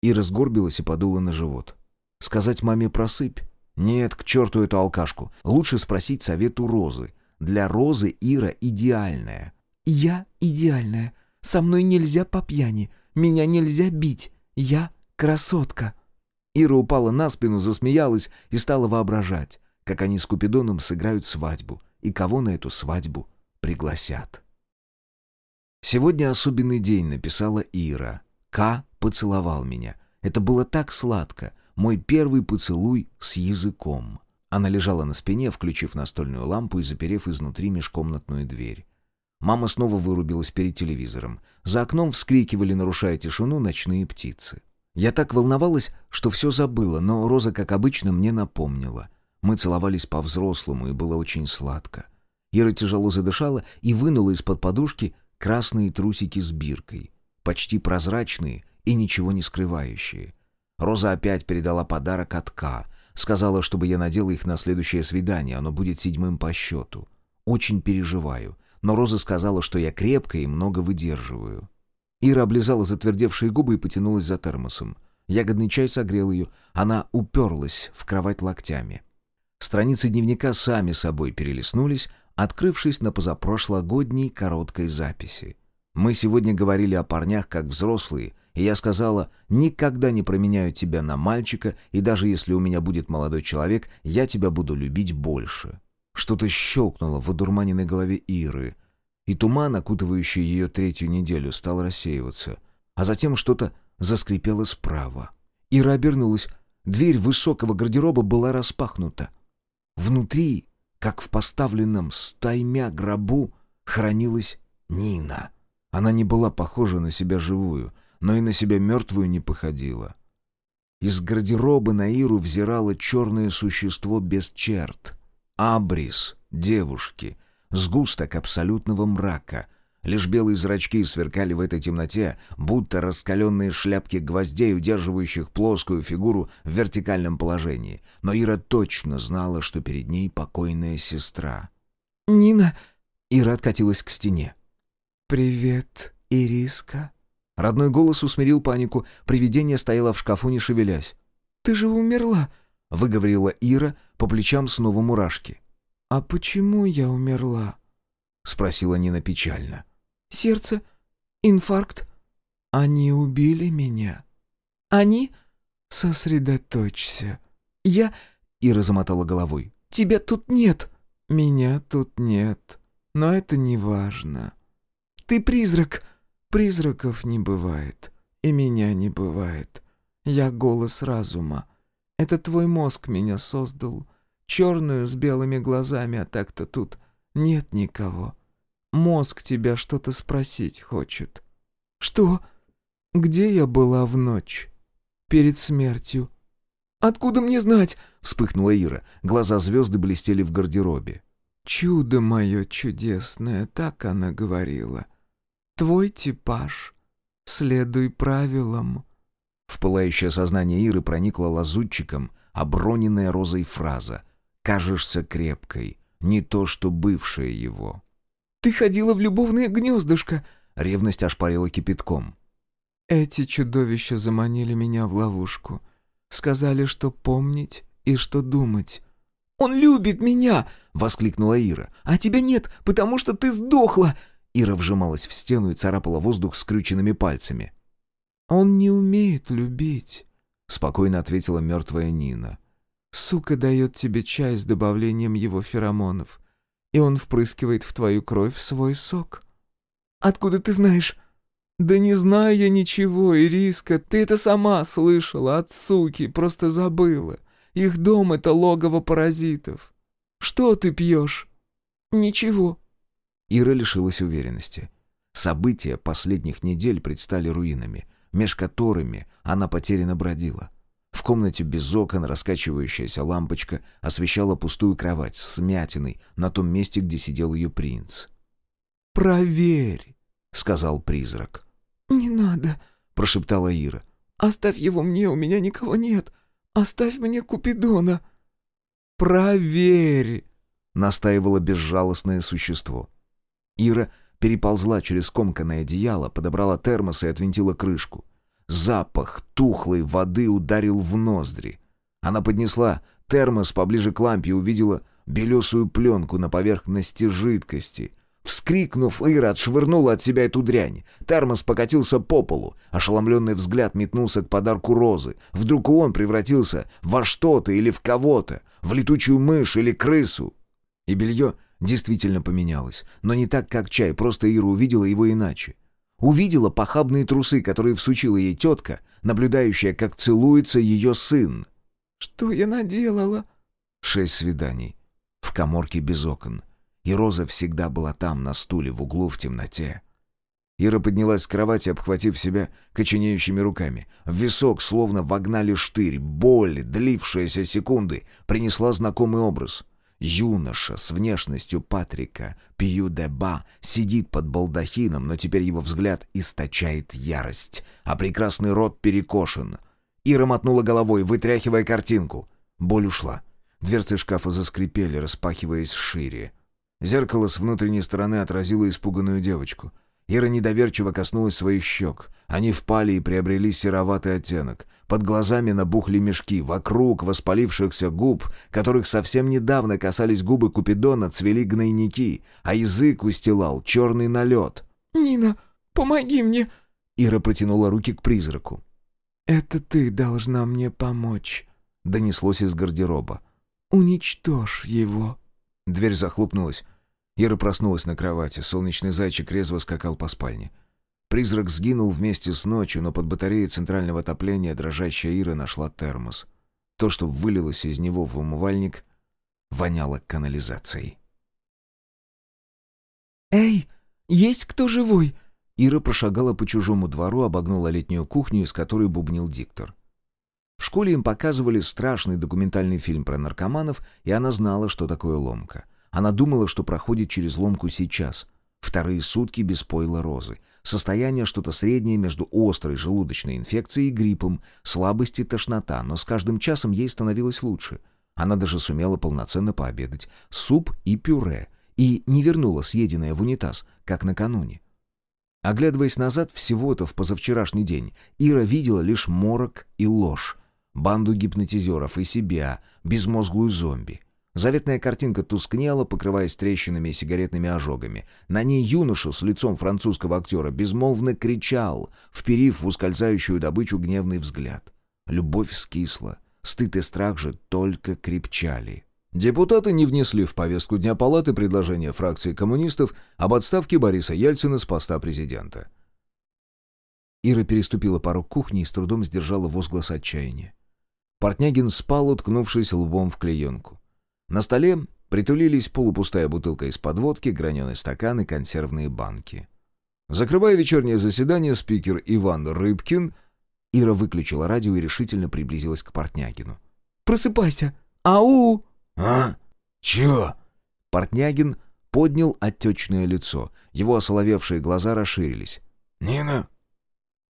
Ира сгорбилась и подула на живот. Сказать маме просыпь? Нет, к черту эту алкашку. Лучше спросить совет у Розы. Для Розы Ира идеальная. «Я идеальная. Со мной нельзя по пьяни. Меня нельзя бить. Я красотка». Ира упала на спину, засмеялась и стала воображать, как они с Купидоном сыграют свадьбу и кого на эту свадьбу пригласят. «Сегодня особенный день», — написала Ира. «К поцеловал меня. Это было так сладко. Мой первый поцелуй с языком». Она лежала на спине, включив настольную лампу и заперев изнутри межкомнатную дверь. Мама снова вырубилась перед телевизором. За окном вскрикивали, нарушая тишину, ночные птицы. Я так волновалась, что все забыла, но Роза, как обычно, мне напомнила. Мы целовались по-взрослому, и было очень сладко. Ира тяжело задышала и вынула из-под подушки красные трусики с биркой. Почти прозрачные и ничего не скрывающие. Роза опять передала подарок от К. Сказала, чтобы я надела их на следующее свидание, оно будет седьмым по счету. Очень переживаю но Роза сказала, что я крепко и много выдерживаю. Ира облизала затвердевшие губы и потянулась за термосом. Ягодный чай согрел ее. Она уперлась в кровать локтями. Страницы дневника сами собой перелистнулись, открывшись на позапрошлогодней короткой записи. Мы сегодня говорили о парнях как взрослые, и я сказала, никогда не променяю тебя на мальчика, и даже если у меня будет молодой человек, я тебя буду любить больше. Что-то щелкнуло в одурманенной голове Иры, и туман, окутывающий ее третью неделю, стал рассеиваться, а затем что-то заскрипело справа. Ира обернулась. Дверь высокого гардероба была распахнута. Внутри, как в поставленном стаймя гробу, хранилась Нина. Она не была похожа на себя живую, но и на себя мертвую не походила. Из гардероба на Иру взирало черное существо без черт. Абрис девушки, сгусток абсолютного мрака. Лишь белые зрачки сверкали в этой темноте, будто раскаленные шляпки гвоздей, удерживающих плоскую фигуру в вертикальном положении. Но Ира точно знала, что перед ней покойная сестра. «Нина!» Ира откатилась к стене. «Привет, Ириска!» Родной голос усмирил панику, привидение стояло в шкафу, не шевелясь. «Ты же умерла!» — выговорила Ира, по плечам снова мурашки. «А почему я умерла?» — спросила Нина печально. «Сердце? Инфаркт? Они убили меня?» «Они?» «Сосредоточься. Я...» — Ира замотала головой. «Тебя тут нет!» «Меня тут нет. Но это не важно. Ты призрак!» Призраков не бывает, и меня не бывает. Я голос разума. Это твой мозг меня создал. Черную с белыми глазами, а так-то тут нет никого. Мозг тебя что-то спросить хочет. Что? Где я была в ночь? Перед смертью. «Откуда мне знать?» — вспыхнула Ира. Глаза звезды блестели в гардеробе. «Чудо мое чудесное», — так она говорила твой типаж. Следуй правилам». В пылающее сознание Иры проникла лазутчиком оброненная розой фраза «Кажешься крепкой, не то что бывшая его». «Ты ходила в любовное гнездышко!» Ревность ошпарила кипятком. «Эти чудовища заманили меня в ловушку. Сказали, что помнить и что думать». «Он любит меня!» — воскликнула Ира. «А тебя нет, потому что ты сдохла!» Ира вжималась в стену и царапала воздух скрюченными пальцами. «Он не умеет любить», — спокойно ответила мертвая Нина. «Сука дает тебе чай с добавлением его феромонов, и он впрыскивает в твою кровь свой сок». «Откуда ты знаешь?» «Да не знаю я ничего, Ириска, ты это сама слышала от суки, просто забыла. Их дом — это логово паразитов. Что ты пьешь?» «Ничего», Ира лишилась уверенности. События последних недель предстали руинами, меж которыми она потерянно бродила. В комнате без окон раскачивающаяся лампочка освещала пустую кровать с смятиной на том месте, где сидел ее принц. «Проверь», — сказал призрак. «Не надо», — прошептала Ира. «Оставь его мне, у меня никого нет. Оставь мне Купидона». «Проверь», — настаивало безжалостное существо. Ира переползла через комканное одеяло, подобрала термос и отвинтила крышку. Запах тухлой воды ударил в ноздри. Она поднесла термос поближе к лампе и увидела белесую пленку на поверхности жидкости. Вскрикнув, Ира отшвырнула от себя эту дрянь. Термос покатился по полу. Ошеломленный взгляд метнулся к подарку розы. Вдруг он превратился во что-то или в кого-то, в летучую мышь или крысу. И белье действительно поменялось. Но не так, как чай, просто Ира увидела его иначе. Увидела похабные трусы, которые всучила ей тетка, наблюдающая, как целуется ее сын. «Что я наделала?» Шесть свиданий. В коморке без окон. И Роза всегда была там, на стуле, в углу, в темноте. Ира поднялась с кровати, обхватив себя коченеющими руками. В висок словно вогнали штырь. Боль, длившаяся секунды, принесла знакомый образ. Юноша с внешностью Патрика Пью-де-Ба сидит под балдахином, но теперь его взгляд источает ярость, а прекрасный рот перекошен. Ира мотнула головой, вытряхивая картинку. Боль ушла. Дверцы шкафа заскрипели, распахиваясь шире. Зеркало с внутренней стороны отразило испуганную девочку. Ира недоверчиво коснулась своих щек. Они впали и приобрели сероватый оттенок. Под глазами набухли мешки, вокруг воспалившихся губ, которых совсем недавно касались губы Купидона, цвели гнойники, а язык устилал черный налет. «Нина, помоги мне!» Ира протянула руки к призраку. «Это ты должна мне помочь», — донеслось из гардероба. «Уничтожь его». Дверь захлопнулась. Ира проснулась на кровати, солнечный зайчик резво скакал по спальне. Призрак сгинул вместе с ночью, но под батареей центрального отопления дрожащая Ира нашла термос. То, что вылилось из него в умывальник, воняло канализацией. «Эй, есть кто живой?» Ира прошагала по чужому двору, обогнула летнюю кухню, из которой бубнил диктор. В школе им показывали страшный документальный фильм про наркоманов, и она знала, что такое ломка. Она думала, что проходит через ломку сейчас. Вторые сутки без пойла розы. Состояние что-то среднее между острой желудочной инфекцией и гриппом, слабость и тошнота, но с каждым часом ей становилось лучше. Она даже сумела полноценно пообедать. Суп и пюре. И не вернула съеденное в унитаз, как накануне. Оглядываясь назад всего-то в позавчерашний день, Ира видела лишь морок и ложь, банду гипнотизеров и себя, безмозглую зомби. Заветная картинка тускнела, покрываясь трещинами и сигаретными ожогами. На ней юноша с лицом французского актера безмолвно кричал, вперив в ускользающую добычу гневный взгляд. Любовь скисла, стыд и страх же только крепчали. Депутаты не внесли в повестку Дня Палаты предложение фракции коммунистов об отставке Бориса Ельцина с поста президента. Ира переступила порог кухни и с трудом сдержала возглас отчаяния. Портнягин спал, уткнувшись лбом в клеенку. На столе притулились полупустая бутылка из-под водки, граненый стакан и консервные банки. Закрывая вечернее заседание, спикер Иван Рыбкин... Ира выключила радио и решительно приблизилась к Портнягину. «Просыпайся! Ау!» «А? Чё?» Портнягин поднял отечное лицо. Его осоловевшие глаза расширились. «Нина?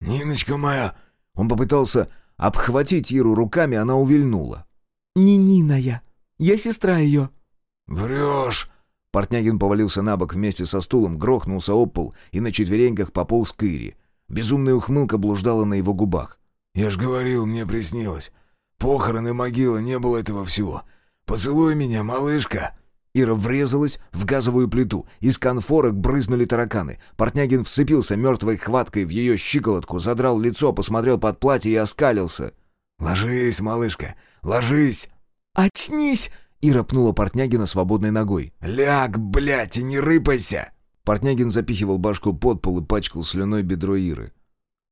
Ниночка моя!» Он попытался обхватить Иру руками, она увильнула. «Не Нина я. Я сестра ее». «Врешь!» Портнягин повалился на бок вместе со стулом, грохнулся об пол и на четвереньках пополз к Ире. Безумная ухмылка блуждала на его губах. «Я ж говорил, мне приснилось. Похороны, могила, не было этого всего. «Поцелуй меня, малышка!» Ира врезалась в газовую плиту. Из конфорок брызнули тараканы. Портнягин вцепился мертвой хваткой в ее щиколотку, задрал лицо, посмотрел под платье и оскалился. «Ложись, малышка, ложись!» «Очнись!» Ира пнула Портнягина свободной ногой. «Ляг, блядь, и не рыпайся!» Портнягин запихивал башку под пол и пачкал слюной бедро Иры.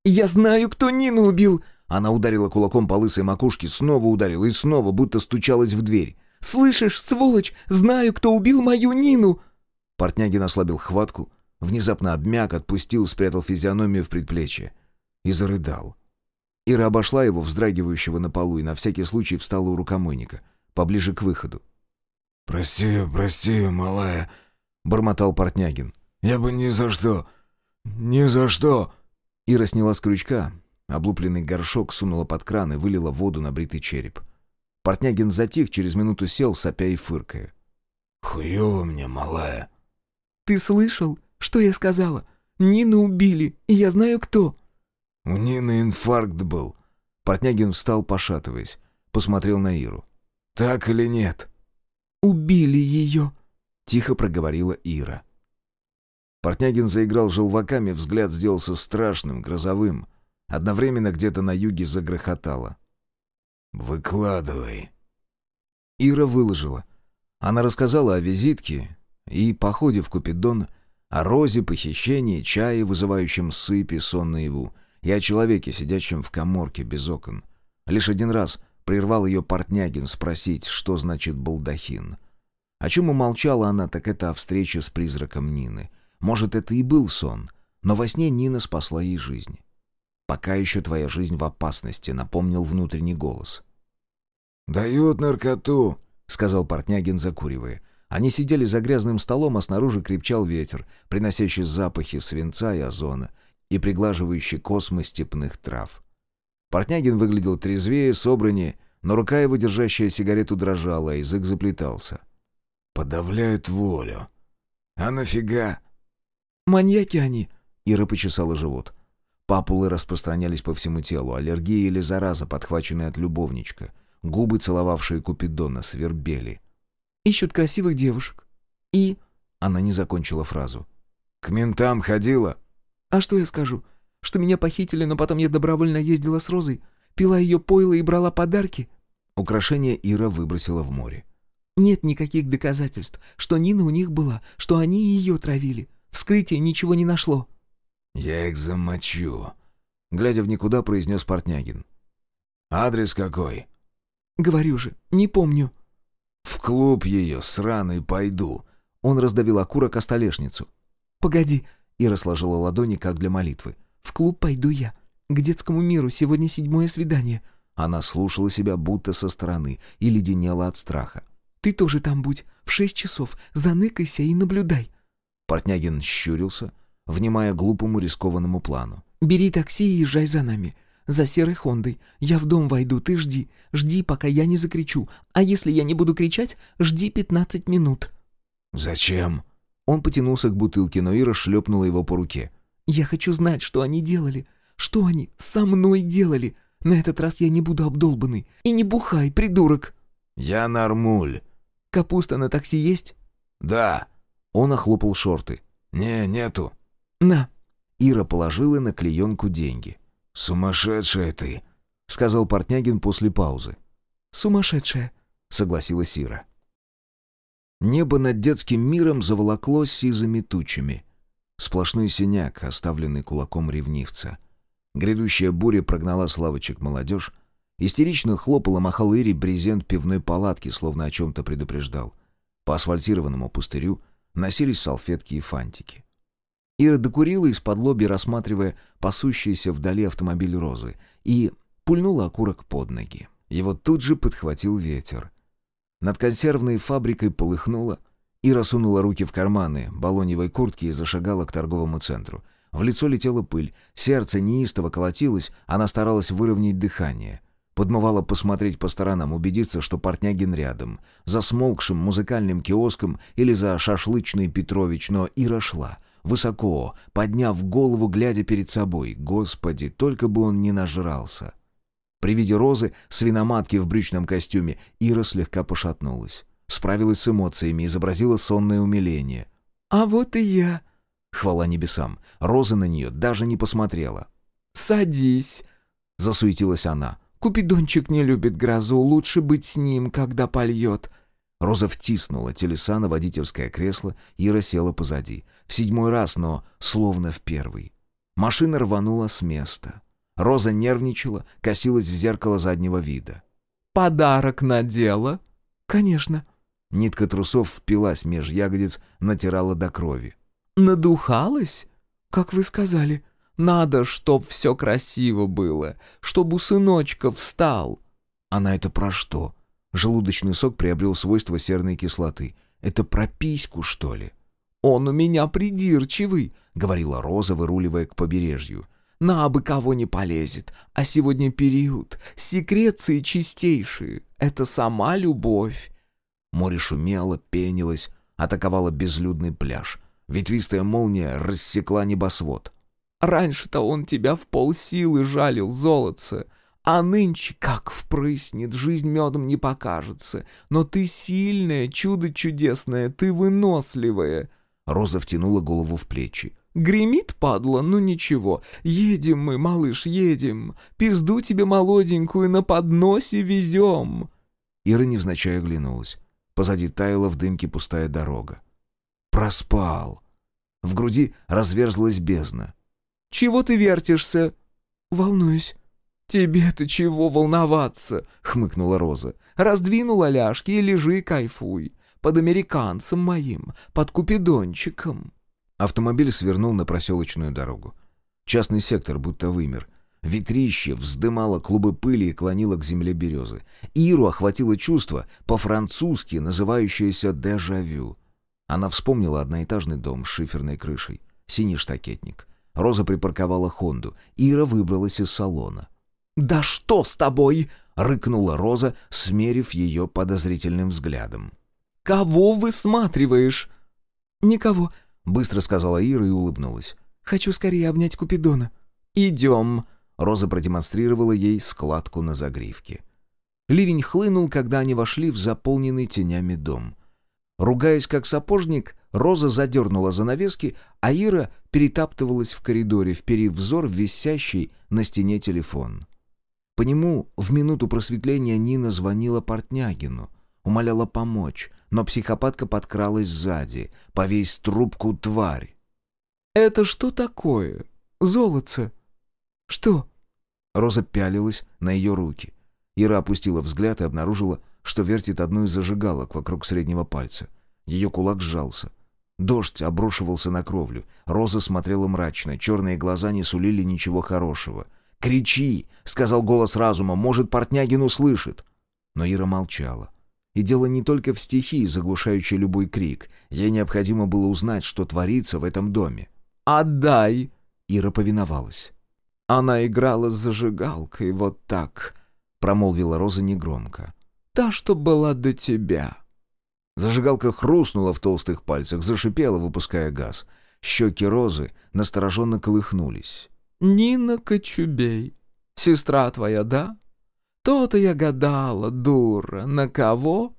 «Я знаю, кто Нину убил!» Она ударила кулаком по лысой макушке, снова ударила и снова, будто стучалась в дверь. Слышишь, сволочь, знаю, кто убил мою Нину!» Портнягин ослабил хватку, внезапно обмяк, отпустил, спрятал физиономию в предплечье и зарыдал. Ира обошла его, вздрагивающего на полу, и на всякий случай встала у рукомойника, поближе к выходу. «Прости, прости, малая», — бормотал Портнягин. «Я бы ни за что, ни за что...» Ира сняла с крючка, облупленный горшок сунула под кран и вылила воду на бритый череп. Портнягин затих, через минуту сел, сопя и фыркая. «Хуёво мне, малая». «Ты слышал, что я сказала? Нину убили, и я знаю кто». «У Нины инфаркт был». Портнягин встал, пошатываясь, посмотрел на Иру. «Так или нет?» «Убили ее», — тихо проговорила Ира. Портнягин заиграл желваками, взгляд сделался страшным, грозовым. Одновременно где-то на юге загрохотало. «Выкладывай». Ира выложила. Она рассказала о визитке и походе в Купидон, о розе, похищении, чае, вызывающем сыпь и сон наяву, и о человеке, сидящем в коморке без окон. Лишь один раз прервал ее Портнягин спросить, что значит балдахин. О чем умолчала она, так это о встрече с призраком Нины. Может, это и был сон, но во сне Нина спасла ей жизнь. «Пока еще твоя жизнь в опасности», — напомнил внутренний голос. «Дают наркоту», — сказал Портнягин, закуривая. Они сидели за грязным столом, а снаружи крепчал ветер, приносящий запахи свинца и озона и приглаживающий космы степных трав. Портнягин выглядел трезвее, собраннее, но рука его, держащая сигарету, дрожала, а язык заплетался. «Подавляют волю. А нафига?» «Маньяки они», Ира почесала живот. Папулы распространялись по всему телу, аллергия или зараза, подхваченная от любовничка. Губы, целовавшие Купидона, свербели. «Ищут красивых девушек. И...» Она не закончила фразу. «К ментам ходила?» «А что я скажу? Что меня похитили, но потом я добровольно ездила с Розой, пила ее пойло и брала подарки?» Украшение Ира выбросила в море. «Нет никаких доказательств, что Нина у них была, что они ее травили. Вскрытие ничего не нашло». «Я их замочу», — глядя в никуда, произнес Портнягин. «Адрес какой?» «Говорю же, не помню». «В клуб ее, сраный, пойду». Он раздавил окурок о столешницу. «Погоди», — Ира сложила ладони, как для молитвы. «В клуб пойду я. К детскому миру сегодня седьмое свидание». Она слушала себя будто со стороны и леденела от страха. «Ты тоже там будь. В шесть часов. Заныкайся и наблюдай». Портнягин щурился, внимая глупому рискованному плану. «Бери такси и езжай за нами. За серой Хондой. Я в дом войду, ты жди. Жди, пока я не закричу. А если я не буду кричать, жди пятнадцать минут». «Зачем?» Он потянулся к бутылке, но Ира шлепнула его по руке. «Я хочу знать, что они делали. Что они со мной делали. На этот раз я не буду обдолбанный. И не бухай, придурок». «Я нормуль». «Капуста на такси есть?» «Да». Он охлопал шорты. «Не, нету». «На». Ира положила на клеенку деньги. «Сумасшедшая ты», — сказал Портнягин после паузы. «Сумасшедшая», — согласилась Ира. Небо над детским миром заволоклось сизыми тучами. Сплошной синяк, оставленный кулаком ревнивца. Грядущая буря прогнала с лавочек молодежь. Истерично хлопала, махал Ире брезент пивной палатки, словно о чем-то предупреждал. По асфальтированному пустырю носились салфетки и фантики. Ира докурила из-под лоби, рассматривая пасущийся вдали автомобиль Розы, и пульнула окурок под ноги. Его тут же подхватил ветер. Над консервной фабрикой полыхнуло. Ира сунула руки в карманы балоневой куртки и зашагала к торговому центру. В лицо летела пыль, сердце неистово колотилось, она старалась выровнять дыхание. Подмывала посмотреть по сторонам, убедиться, что Портнягин рядом, за смолкшим музыкальным киоском или за шашлычной Петрович, но Ира шла — высоко, подняв голову, глядя перед собой. Господи, только бы он не нажрался. При виде розы, свиноматки в брючном костюме, Ира слегка пошатнулась. Справилась с эмоциями, изобразила сонное умиление. «А вот и я!» Хвала небесам. Роза на нее даже не посмотрела. «Садись!» — засуетилась она. «Купидончик не любит грозу, лучше быть с ним, когда польет». Роза втиснула телеса на водительское кресло, Ира села позади. В седьмой раз, но словно в первый. Машина рванула с места. Роза нервничала, косилась в зеркало заднего вида. «Подарок надела?» «Конечно». Нитка трусов впилась меж ягодиц, натирала до крови. «Надухалась?» «Как вы сказали. Надо, чтоб все красиво было, чтоб у сыночка встал». «Она это про что?» Желудочный сок приобрел свойства серной кислоты. «Это про письку, что ли?» «Он у меня придирчивый», — говорила Роза, выруливая к побережью. «На бы кого не полезет. А сегодня период. Секреции чистейшие. Это сама любовь». Море шумело, пенилось, атаковало безлюдный пляж. Ветвистая молния рассекла небосвод. «Раньше-то он тебя в полсилы жалил, золотце. А нынче как впрыснет, жизнь медом не покажется. Но ты сильная, чудо чудесное, ты выносливая». Роза втянула голову в плечи. «Гремит, падла, ну ничего. Едем мы, малыш, едем. Пизду тебе молоденькую на подносе везем». Ира невзначай оглянулась. Позади таяла в дымке пустая дорога. Проспал. В груди разверзлась бездна. «Чего ты вертишься?» «Волнуюсь». «Тебе-то чего волноваться?» — хмыкнула Роза. «Раздвинула ляжки и лежи кайфуй. Под американцем моим, под купидончиком». Автомобиль свернул на проселочную дорогу. Частный сектор будто вымер. Ветрище вздымало клубы пыли и клонило к земле березы. Иру охватило чувство, по-французски называющееся «дежавю». Она вспомнила одноэтажный дом с шиферной крышей, синий штакетник. Роза припарковала «Хонду». Ира выбралась из салона. «Да что с тобой?» — рыкнула Роза, смерив ее подозрительным взглядом. «Кого высматриваешь?» «Никого», — быстро сказала Ира и улыбнулась. Хочу скорее обнять Купидона». «Идем», — Роза продемонстрировала ей складку на загривке. Ливень хлынул, когда они вошли в заполненный тенями дом. Ругаясь как сапожник, Роза задернула занавески, а Ира перетаптывалась в коридоре, вперив взор в висящий на стене телефон. По нему в минуту просветления Нина звонила Портнягину, умоляла помочь, но психопатка подкралась сзади, повесь трубку тварь. «Это что такое? Золотце?» «Что?» Роза пялилась на ее руки. Ира опустила взгляд и обнаружила, что вертит одну из зажигалок вокруг среднего пальца. Ее кулак сжался. Дождь обрушивался на кровлю. Роза смотрела мрачно, черные глаза не сулили ничего хорошего. «Кричи!» — сказал голос разума. «Может, Портнягин услышит!» Но Ира молчала. И дело не только в стихии, заглушающей любой крик. Ей необходимо было узнать, что творится в этом доме. «Отдай!» — Ира повиновалась. «Она играла с зажигалкой вот так», — промолвила Роза негромко. «Та, что была до тебя». Зажигалка хрустнула в толстых пальцах, зашипела, выпуская газ. Щеки Розы настороженно колыхнулись. «Нина Кочубей, сестра твоя, да? То-то я гадала, дура, на кого?»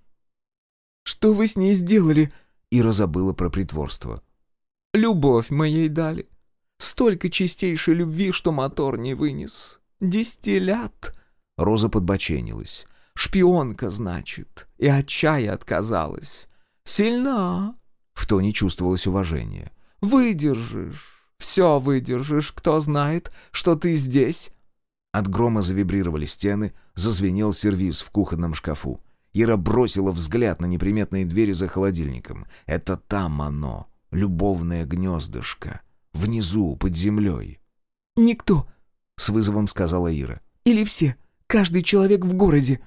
«Что вы с ней сделали?» Ира забыла про притворство. «Любовь мы ей дали. Столько чистейшей любви, что мотор не вынес. Дистиллят!» Роза подбоченилась. «Шпионка, значит, и от чая отказалась. Сильна!» В тоне чувствовалось уважение. «Выдержишь, все выдержишь, кто знает, что ты здесь». От грома завибрировали стены, зазвенел сервиз в кухонном шкафу. Ира бросила взгляд на неприметные двери за холодильником. Это там оно, любовное гнездышко. Внизу, под землей. «Никто», — с вызовом сказала Ира. «Или все. Каждый человек в городе».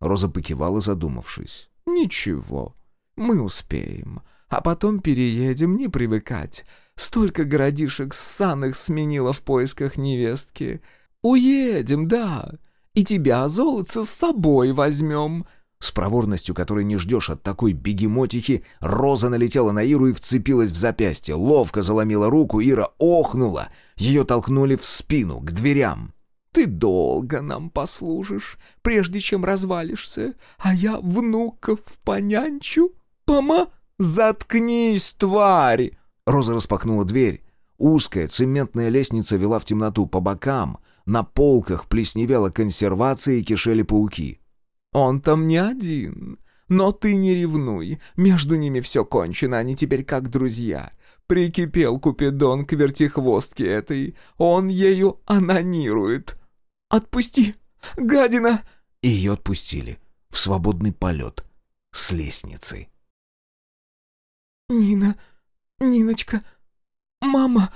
Роза покивала, задумавшись. «Ничего, мы успеем. А потом переедем, не привыкать. Столько городишек ссаных сменила в поисках невестки. Уедем, да. И тебя, золотце, с собой возьмем». С проворностью, которой не ждешь от такой бегемотихи, Роза налетела на Иру и вцепилась в запястье. Ловко заломила руку, Ира охнула. Ее толкнули в спину, к дверям. «Ты долго нам послужишь, прежде чем развалишься, а я внуков понянчу. Пома, заткнись, тварь!» Роза распахнула дверь. Узкая цементная лестница вела в темноту по бокам. На полках плесневела консервация и кишели пауки. Он там не один. Но ты не ревнуй, между ними все кончено, они теперь как друзья. Прикипел Купидон к вертихвостке этой, он ею анонирует. Отпусти, гадина!» И ее отпустили в свободный полет с лестницы. «Нина, Ниночка, мама...»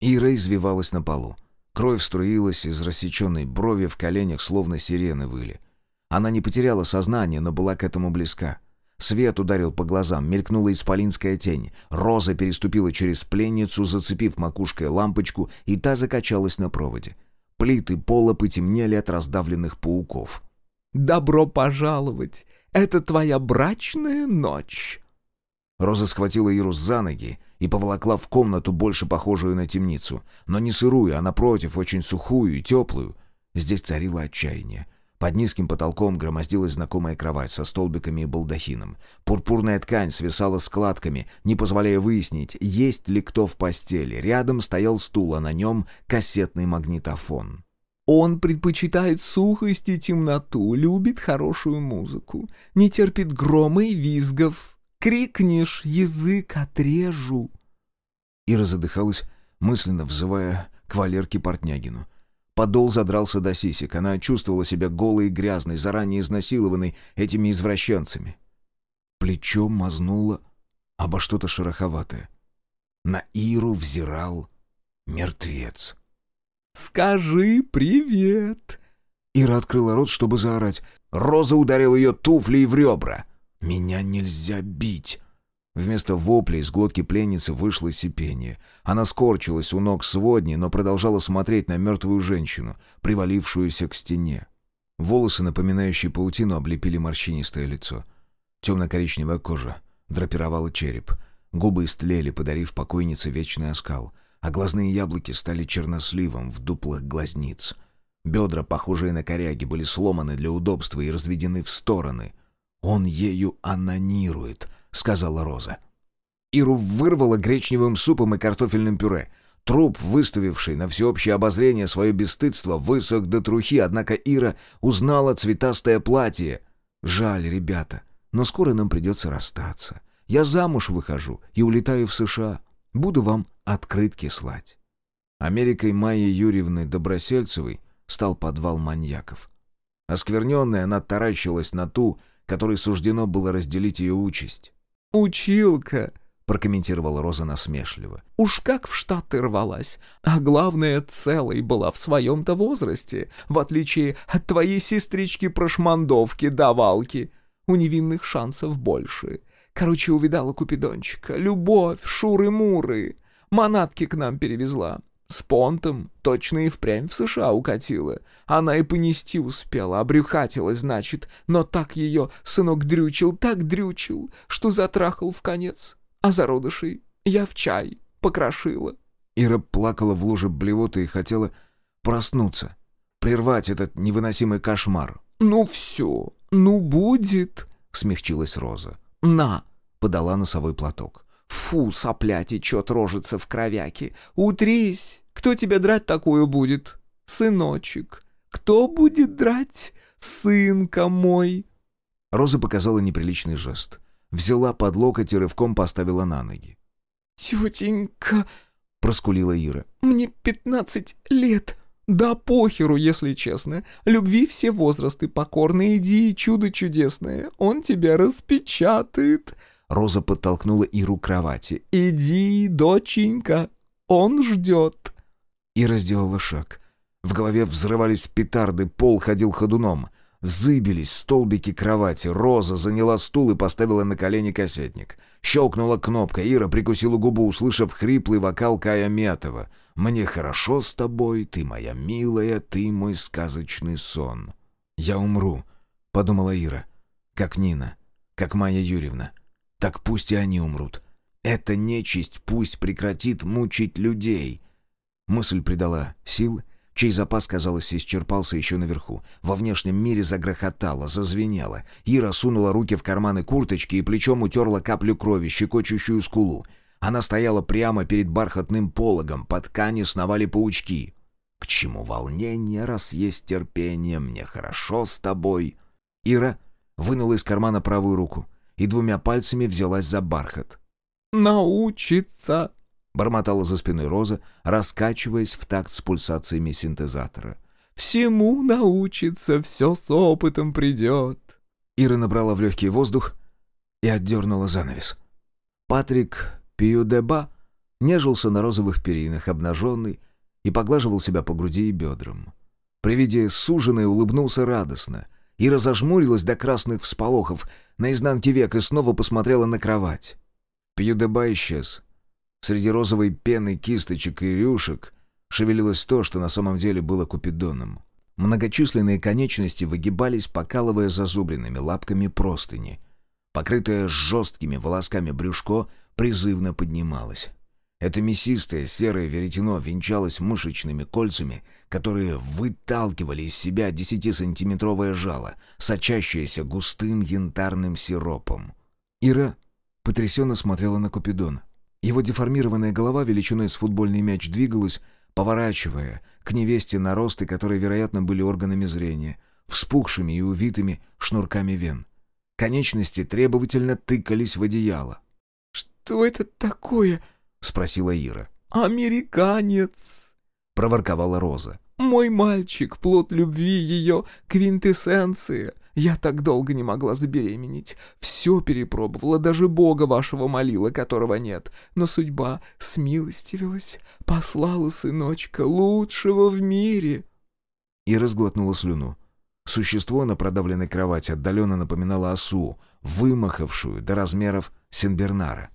Ира извивалась на полу. Кровь струилась из рассеченной брови в коленях, словно сирены выли. Она не потеряла сознание, но была к этому близка. Свет ударил по глазам, мелькнула исполинская тень. Роза переступила через пленницу, зацепив макушкой лампочку, и та закачалась на проводе. Плиты пола потемнели от раздавленных пауков. «Добро пожаловать! Это твоя брачная ночь!» Роза схватила Иру за ноги и поволокла в комнату, больше похожую на темницу. Но не сырую, а напротив, очень сухую и теплую. Здесь царило отчаяние. Под низким потолком громоздилась знакомая кровать со столбиками и балдахином. Пурпурная ткань свисала складками, не позволяя выяснить, есть ли кто в постели. Рядом стоял стул, а на нем кассетный магнитофон. Он предпочитает сухость и темноту, любит хорошую музыку, не терпит грома и визгов. Крикнешь, язык отрежу. Ира задыхалась, мысленно взывая к Валерке Портнягину. Подол задрался до сисек. Она чувствовала себя голой и грязной, заранее изнасилованной этими извращенцами. Плечо мазнуло обо что-то шероховатое. На Иру взирал мертвец. «Скажи привет!» Ира открыла рот, чтобы заорать. Роза ударил ее туфлей в ребра. «Меня нельзя бить!» Вместо вопля из глотки пленницы вышло сипение. Она скорчилась у ног сводни, но продолжала смотреть на мертвую женщину, привалившуюся к стене. Волосы, напоминающие паутину, облепили морщинистое лицо. Темно-коричневая кожа драпировала череп. Губы истлели, подарив покойнице вечный оскал. а глазные яблоки стали черносливом в дуплах глазниц. Бедра, похожие на коряги, были сломаны для удобства и разведены в стороны. «Он ею анонирует», — сказала Роза. Иру вырвало гречневым супом и картофельным пюре. Труп, выставивший на всеобщее обозрение свое бесстыдство, высох до трухи, однако Ира узнала цветастое платье. «Жаль, ребята, но скоро нам придется расстаться. Я замуж выхожу и улетаю в США. Буду вам открытки слать». Америкой Майи Юрьевны Добросельцевой стал подвал маньяков. Оскверненная, она таращилась на ту, которой суждено было разделить ее участь. «Училка!» — прокомментировала Роза насмешливо. «Уж как в Штаты рвалась, а главное, целой была в своем-то возрасте, в отличие от твоей сестрички-прошмандовки давалки. У невинных шансов больше. Короче, увидала Купидончика. Любовь, шуры-муры. Манатки к нам перевезла. С понтом точно и впрямь в США укатила. Она и понести успела, обрюхатилась, значит, но так ее сынок дрючил, так дрючил, что затрахал в конец. А зародышей я в чай покрошила. Ира плакала в луже блевоты и хотела проснуться, прервать этот невыносимый кошмар. «Ну все, ну будет», — смягчилась Роза. «На!» — подала носовой платок. «Фу, сопля течет, рожица в кровяке. Утрись! Кто тебя драть такую будет? Сыночек. Кто будет драть? Сынка мой!» Роза показала неприличный жест. Взяла под локоть и рывком поставила на ноги. «Тетенька!» — проскулила Ира. «Мне пятнадцать лет!» «Да похеру, если честно. Любви все возрасты покорны, иди, чудо чудесное. Он тебя распечатает». Роза подтолкнула Иру к кровати. «Иди, доченька, он ждет». Ира сделала шаг. В голове взрывались петарды, пол ходил ходуном. Зыбились столбики кровати. Роза заняла стул и поставила на колени кассетник. Щелкнула кнопка. Ира прикусила губу, услышав хриплый вокал Кая Метова — мне хорошо с тобой, ты моя милая, ты мой сказочный сон. Я умру, подумала Ира, как Нина, как Майя Юрьевна. Так пусть и они умрут. Эта нечисть пусть прекратит мучить людей. Мысль придала сил, чей запас, казалось, исчерпался еще наверху. Во внешнем мире загрохотало, зазвенело. Ира сунула руки в карманы курточки и плечом утерла каплю крови, щекочущую скулу. Она стояла прямо перед бархатным пологом, по ткани сновали паучки. «К чему волнение, раз есть терпение? Мне хорошо с тобой». Ира вынула из кармана правую руку и двумя пальцами взялась за бархат. «Научиться!» — бормотала за спиной Роза, раскачиваясь в такт с пульсациями синтезатора. «Всему научиться, все с опытом придет». Ира набрала в легкий воздух и отдернула занавес. Патрик Пиюдеба нежился на розовых перинах, обнаженный, и поглаживал себя по груди и бедрам. При виде суженой улыбнулся радостно и разожмурилась до красных всполохов на изнанке век и снова посмотрела на кровать. Пьюдеба исчез. Среди розовой пены кисточек и рюшек шевелилось то, что на самом деле было купидоном. Многочисленные конечности выгибались, покалывая зазубренными лапками простыни. Покрытое жесткими волосками брюшко — призывно поднималась. Это мясистое серое веретено венчалось мышечными кольцами, которые выталкивали из себя десятисантиметровое жало, сочащееся густым янтарным сиропом. Ира потрясенно смотрела на Купидона. Его деформированная голова величиной с футбольный мяч двигалась, поворачивая к невесте наросты, которые, вероятно, были органами зрения, вспухшими и увитыми шнурками вен. Конечности требовательно тыкались в одеяло. «Что это такое?» — спросила Ира. «Американец!» — проворковала Роза. «Мой мальчик, плод любви ее, квинтэссенция. Я так долго не могла забеременеть. Все перепробовала, даже Бога вашего молила, которого нет. Но судьба смилостивилась, послала сыночка, лучшего в мире». И разглотнула слюну. Существо на продавленной кровати отдаленно напоминало осу, вымахавшую до размеров Сенбернара.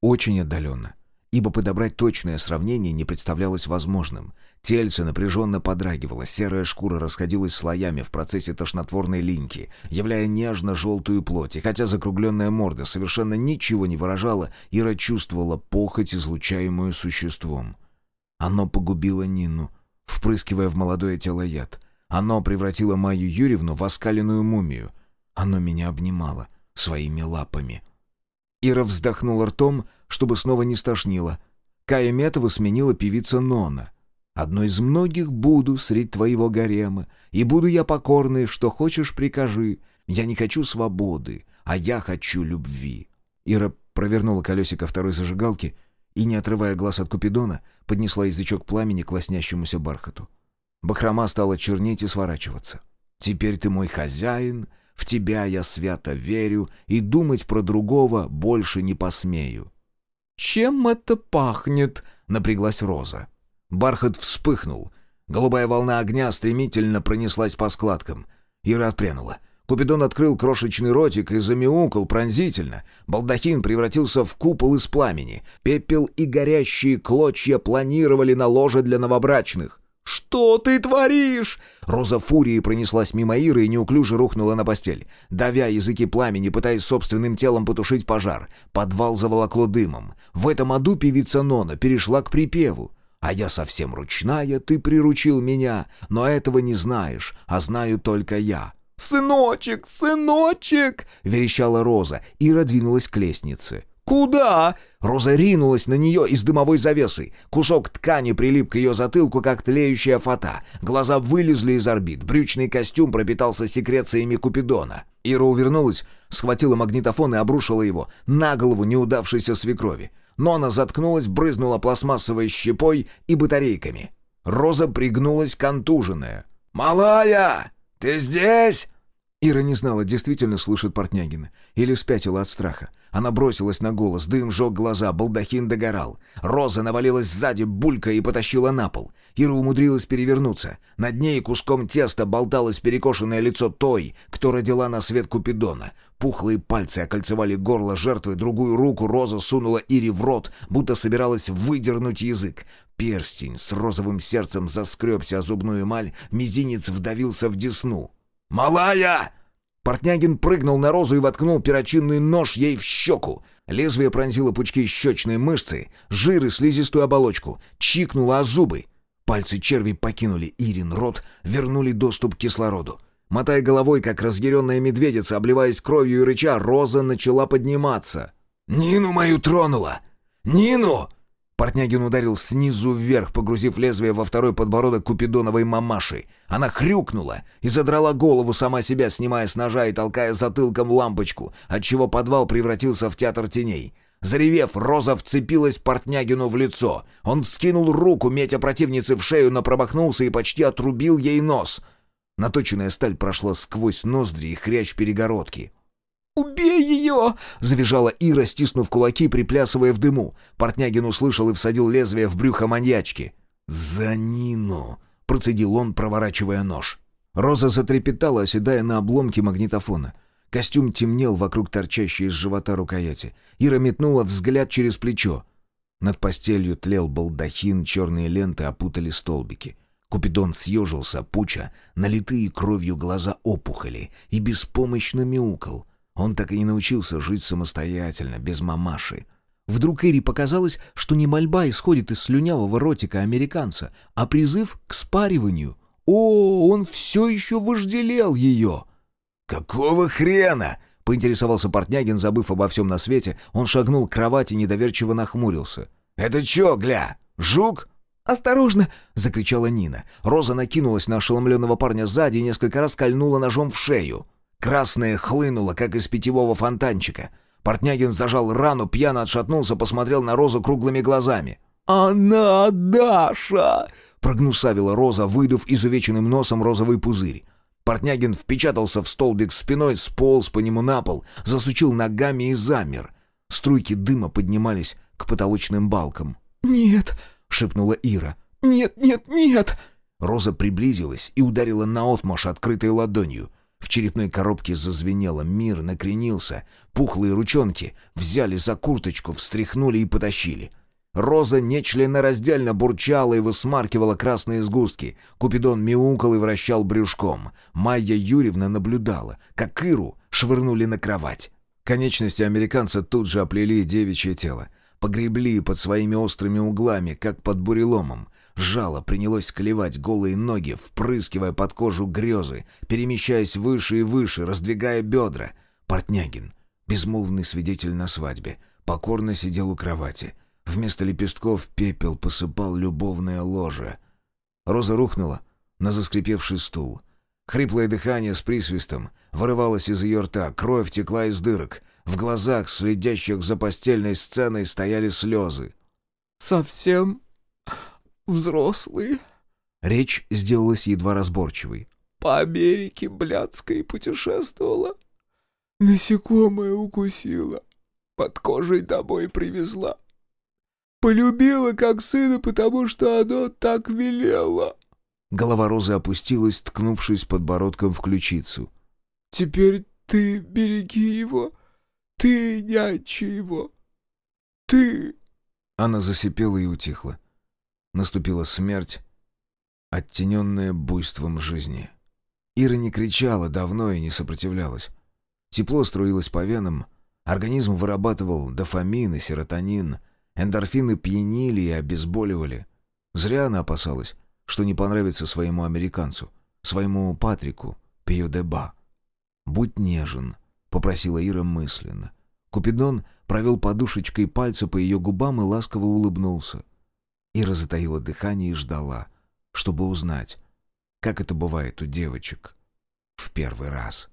Очень отдаленно, ибо подобрать точное сравнение не представлялось возможным. Тельце напряженно подрагивало, серая шкура расходилась слоями в процессе тошнотворной линьки, являя нежно-желтую плоть, и хотя закругленная морда совершенно ничего не выражала, Ира чувствовала похоть, излучаемую существом. Оно погубило Нину, впрыскивая в молодое тело яд. Оно превратило Майю Юрьевну в оскаленную мумию. Оно меня обнимало своими лапами. Ира вздохнула ртом, чтобы снова не стошнило. Кая Метова сменила певица Нона. «Одной из многих буду средь твоего гарема, и буду я покорной, что хочешь прикажи. Я не хочу свободы, а я хочу любви». Ира провернула колесико второй зажигалки и, не отрывая глаз от Купидона, поднесла язычок пламени к лоснящемуся бархату. Бахрома стала чернеть и сворачиваться. «Теперь ты мой хозяин, в тебя я свято верю, и думать про другого больше не посмею». «Чем это пахнет?» — напряглась Роза. Бархат вспыхнул. Голубая волна огня стремительно пронеслась по складкам. Ира отпрянула. Купидон открыл крошечный ротик и замяукал пронзительно. Балдахин превратился в купол из пламени. Пепел и горящие клочья планировали на ложе для новобрачных. «Что ты творишь?» Роза фурии пронеслась мимо Иры и неуклюже рухнула на постель. Давя языки пламени, пытаясь собственным телом потушить пожар, подвал заволокло дымом. В этом аду певица Нона перешла к припеву. «А я совсем ручная, ты приручил меня, но этого не знаешь, а знаю только я». «Сыночек, сыночек!» — верещала Роза. Ира двинулась к лестнице. «Куда?» Роза ринулась на нее из дымовой завесы. Кусок ткани прилип к ее затылку, как тлеющая фата. Глаза вылезли из орбит. Брючный костюм пропитался секрециями Купидона. Ира увернулась, схватила магнитофон и обрушила его на голову неудавшейся свекрови. Но она заткнулась, брызнула пластмассовой щепой и батарейками. Роза пригнулась контуженная. «Малая, ты здесь?» Ира не знала, действительно слышит Портнягина, или спятила от страха. Она бросилась на голос, дым жег глаза, балдахин догорал. Роза навалилась сзади, булька и потащила на пол. Ира умудрилась перевернуться. Над ней куском теста болталось перекошенное лицо той, кто родила на свет Купидона. Пухлые пальцы окольцевали горло жертвы, другую руку Роза сунула Ире в рот, будто собиралась выдернуть язык. Перстень с розовым сердцем заскребся о зубную эмаль, мизинец вдавился в десну. «Малая!» Портнягин прыгнул на розу и воткнул перочинный нож ей в щеку. Лезвие пронзило пучки щечной мышцы, жир и слизистую оболочку, чикнуло о зубы. Пальцы черви покинули Ирин рот, вернули доступ к кислороду. Мотая головой, как разъяренная медведица, обливаясь кровью и рыча, Роза начала подниматься. «Нину мою тронула! Нину!» Портнягин ударил снизу вверх, погрузив лезвие во второй подбородок купидоновой мамаши. Она хрюкнула и задрала голову сама себя, снимая с ножа и толкая затылком лампочку, отчего подвал превратился в театр теней. Заревев, Роза вцепилась Портнягину в лицо. Он вскинул руку, метя противницы в шею, но промахнулся и почти отрубил ей нос. Наточенная сталь прошла сквозь ноздри и хрящ перегородки. «Убей ее!» — завизжала Ира, стиснув кулаки, приплясывая в дыму. Портнягин услышал и всадил лезвие в брюхо маньячки. «За Нину!» — процедил он, проворачивая нож. Роза затрепетала, оседая на обломке магнитофона. Костюм темнел вокруг торчащей из живота рукояти. Ира метнула взгляд через плечо. Над постелью тлел балдахин, черные ленты опутали столбики. Купидон съежился, пуча, налитые кровью глаза опухоли, и беспомощно мяукал — он так и не научился жить самостоятельно, без мамаши. Вдруг Эри показалось, что не мольба исходит из слюнявого ротика американца, а призыв к спариванию. О, он все еще вожделел ее! «Какого хрена?» — поинтересовался Портнягин, забыв обо всем на свете. Он шагнул к кровати, недоверчиво нахмурился. «Это че, гля, жук?» «Осторожно!» — закричала Нина. Роза накинулась на ошеломленного парня сзади и несколько раз кольнула ножом в шею. Красное хлынуло, как из питьевого фонтанчика. Портнягин зажал рану, пьяно отшатнулся, посмотрел на Розу круглыми глазами. «Она Даша!» — прогнусавила Роза, выдув изувеченным носом розовый пузырь. Портнягин впечатался в столбик спиной, сполз по нему на пол, засучил ногами и замер. Струйки дыма поднимались к потолочным балкам. «Нет!» — шепнула Ира. «Нет, нет, нет!» Роза приблизилась и ударила наотмашь открытой ладонью. В черепной коробке зазвенело, мир накренился. Пухлые ручонки взяли за курточку, встряхнули и потащили. Роза нечленораздельно бурчала и высмаркивала красные сгустки. Купидон мяукал и вращал брюшком. Майя Юрьевна наблюдала, как Иру швырнули на кровать. Конечности американца тут же оплели девичье тело. погребли под своими острыми углами, как под буреломом. Жало принялось клевать голые ноги, впрыскивая под кожу грезы, перемещаясь выше и выше, раздвигая бедра. Портнягин, безмолвный свидетель на свадьбе, покорно сидел у кровати. Вместо лепестков пепел посыпал любовное ложе. Роза рухнула на заскрипевший стул. Хриплое дыхание с присвистом вырывалось из ее рта, кровь текла из дырок. В глазах, следящих за постельной сценой, стояли слезы. «Совсем взрослый?» Речь сделалась едва разборчивой. «По Америке блядской путешествовала. Насекомое укусила. Под кожей домой привезла. Полюбила как сына, потому что оно так велело». Голова Розы опустилась, ткнувшись подбородком в ключицу. «Теперь ты береги его, ты нячи его, ты...» Она засипела и утихла. Наступила смерть, оттененная буйством жизни. Ира не кричала давно и не сопротивлялась. Тепло струилось по венам, организм вырабатывал дофамин и серотонин, эндорфины пьянили и обезболивали. Зря она опасалась, что не понравится своему американцу, своему Патрику Пьюдеба. «Будь нежен», — попросила Ира мысленно. Купидон провел подушечкой пальца по ее губам и ласково улыбнулся. Ира затаила дыхание и ждала, чтобы узнать, как это бывает у девочек в первый раз.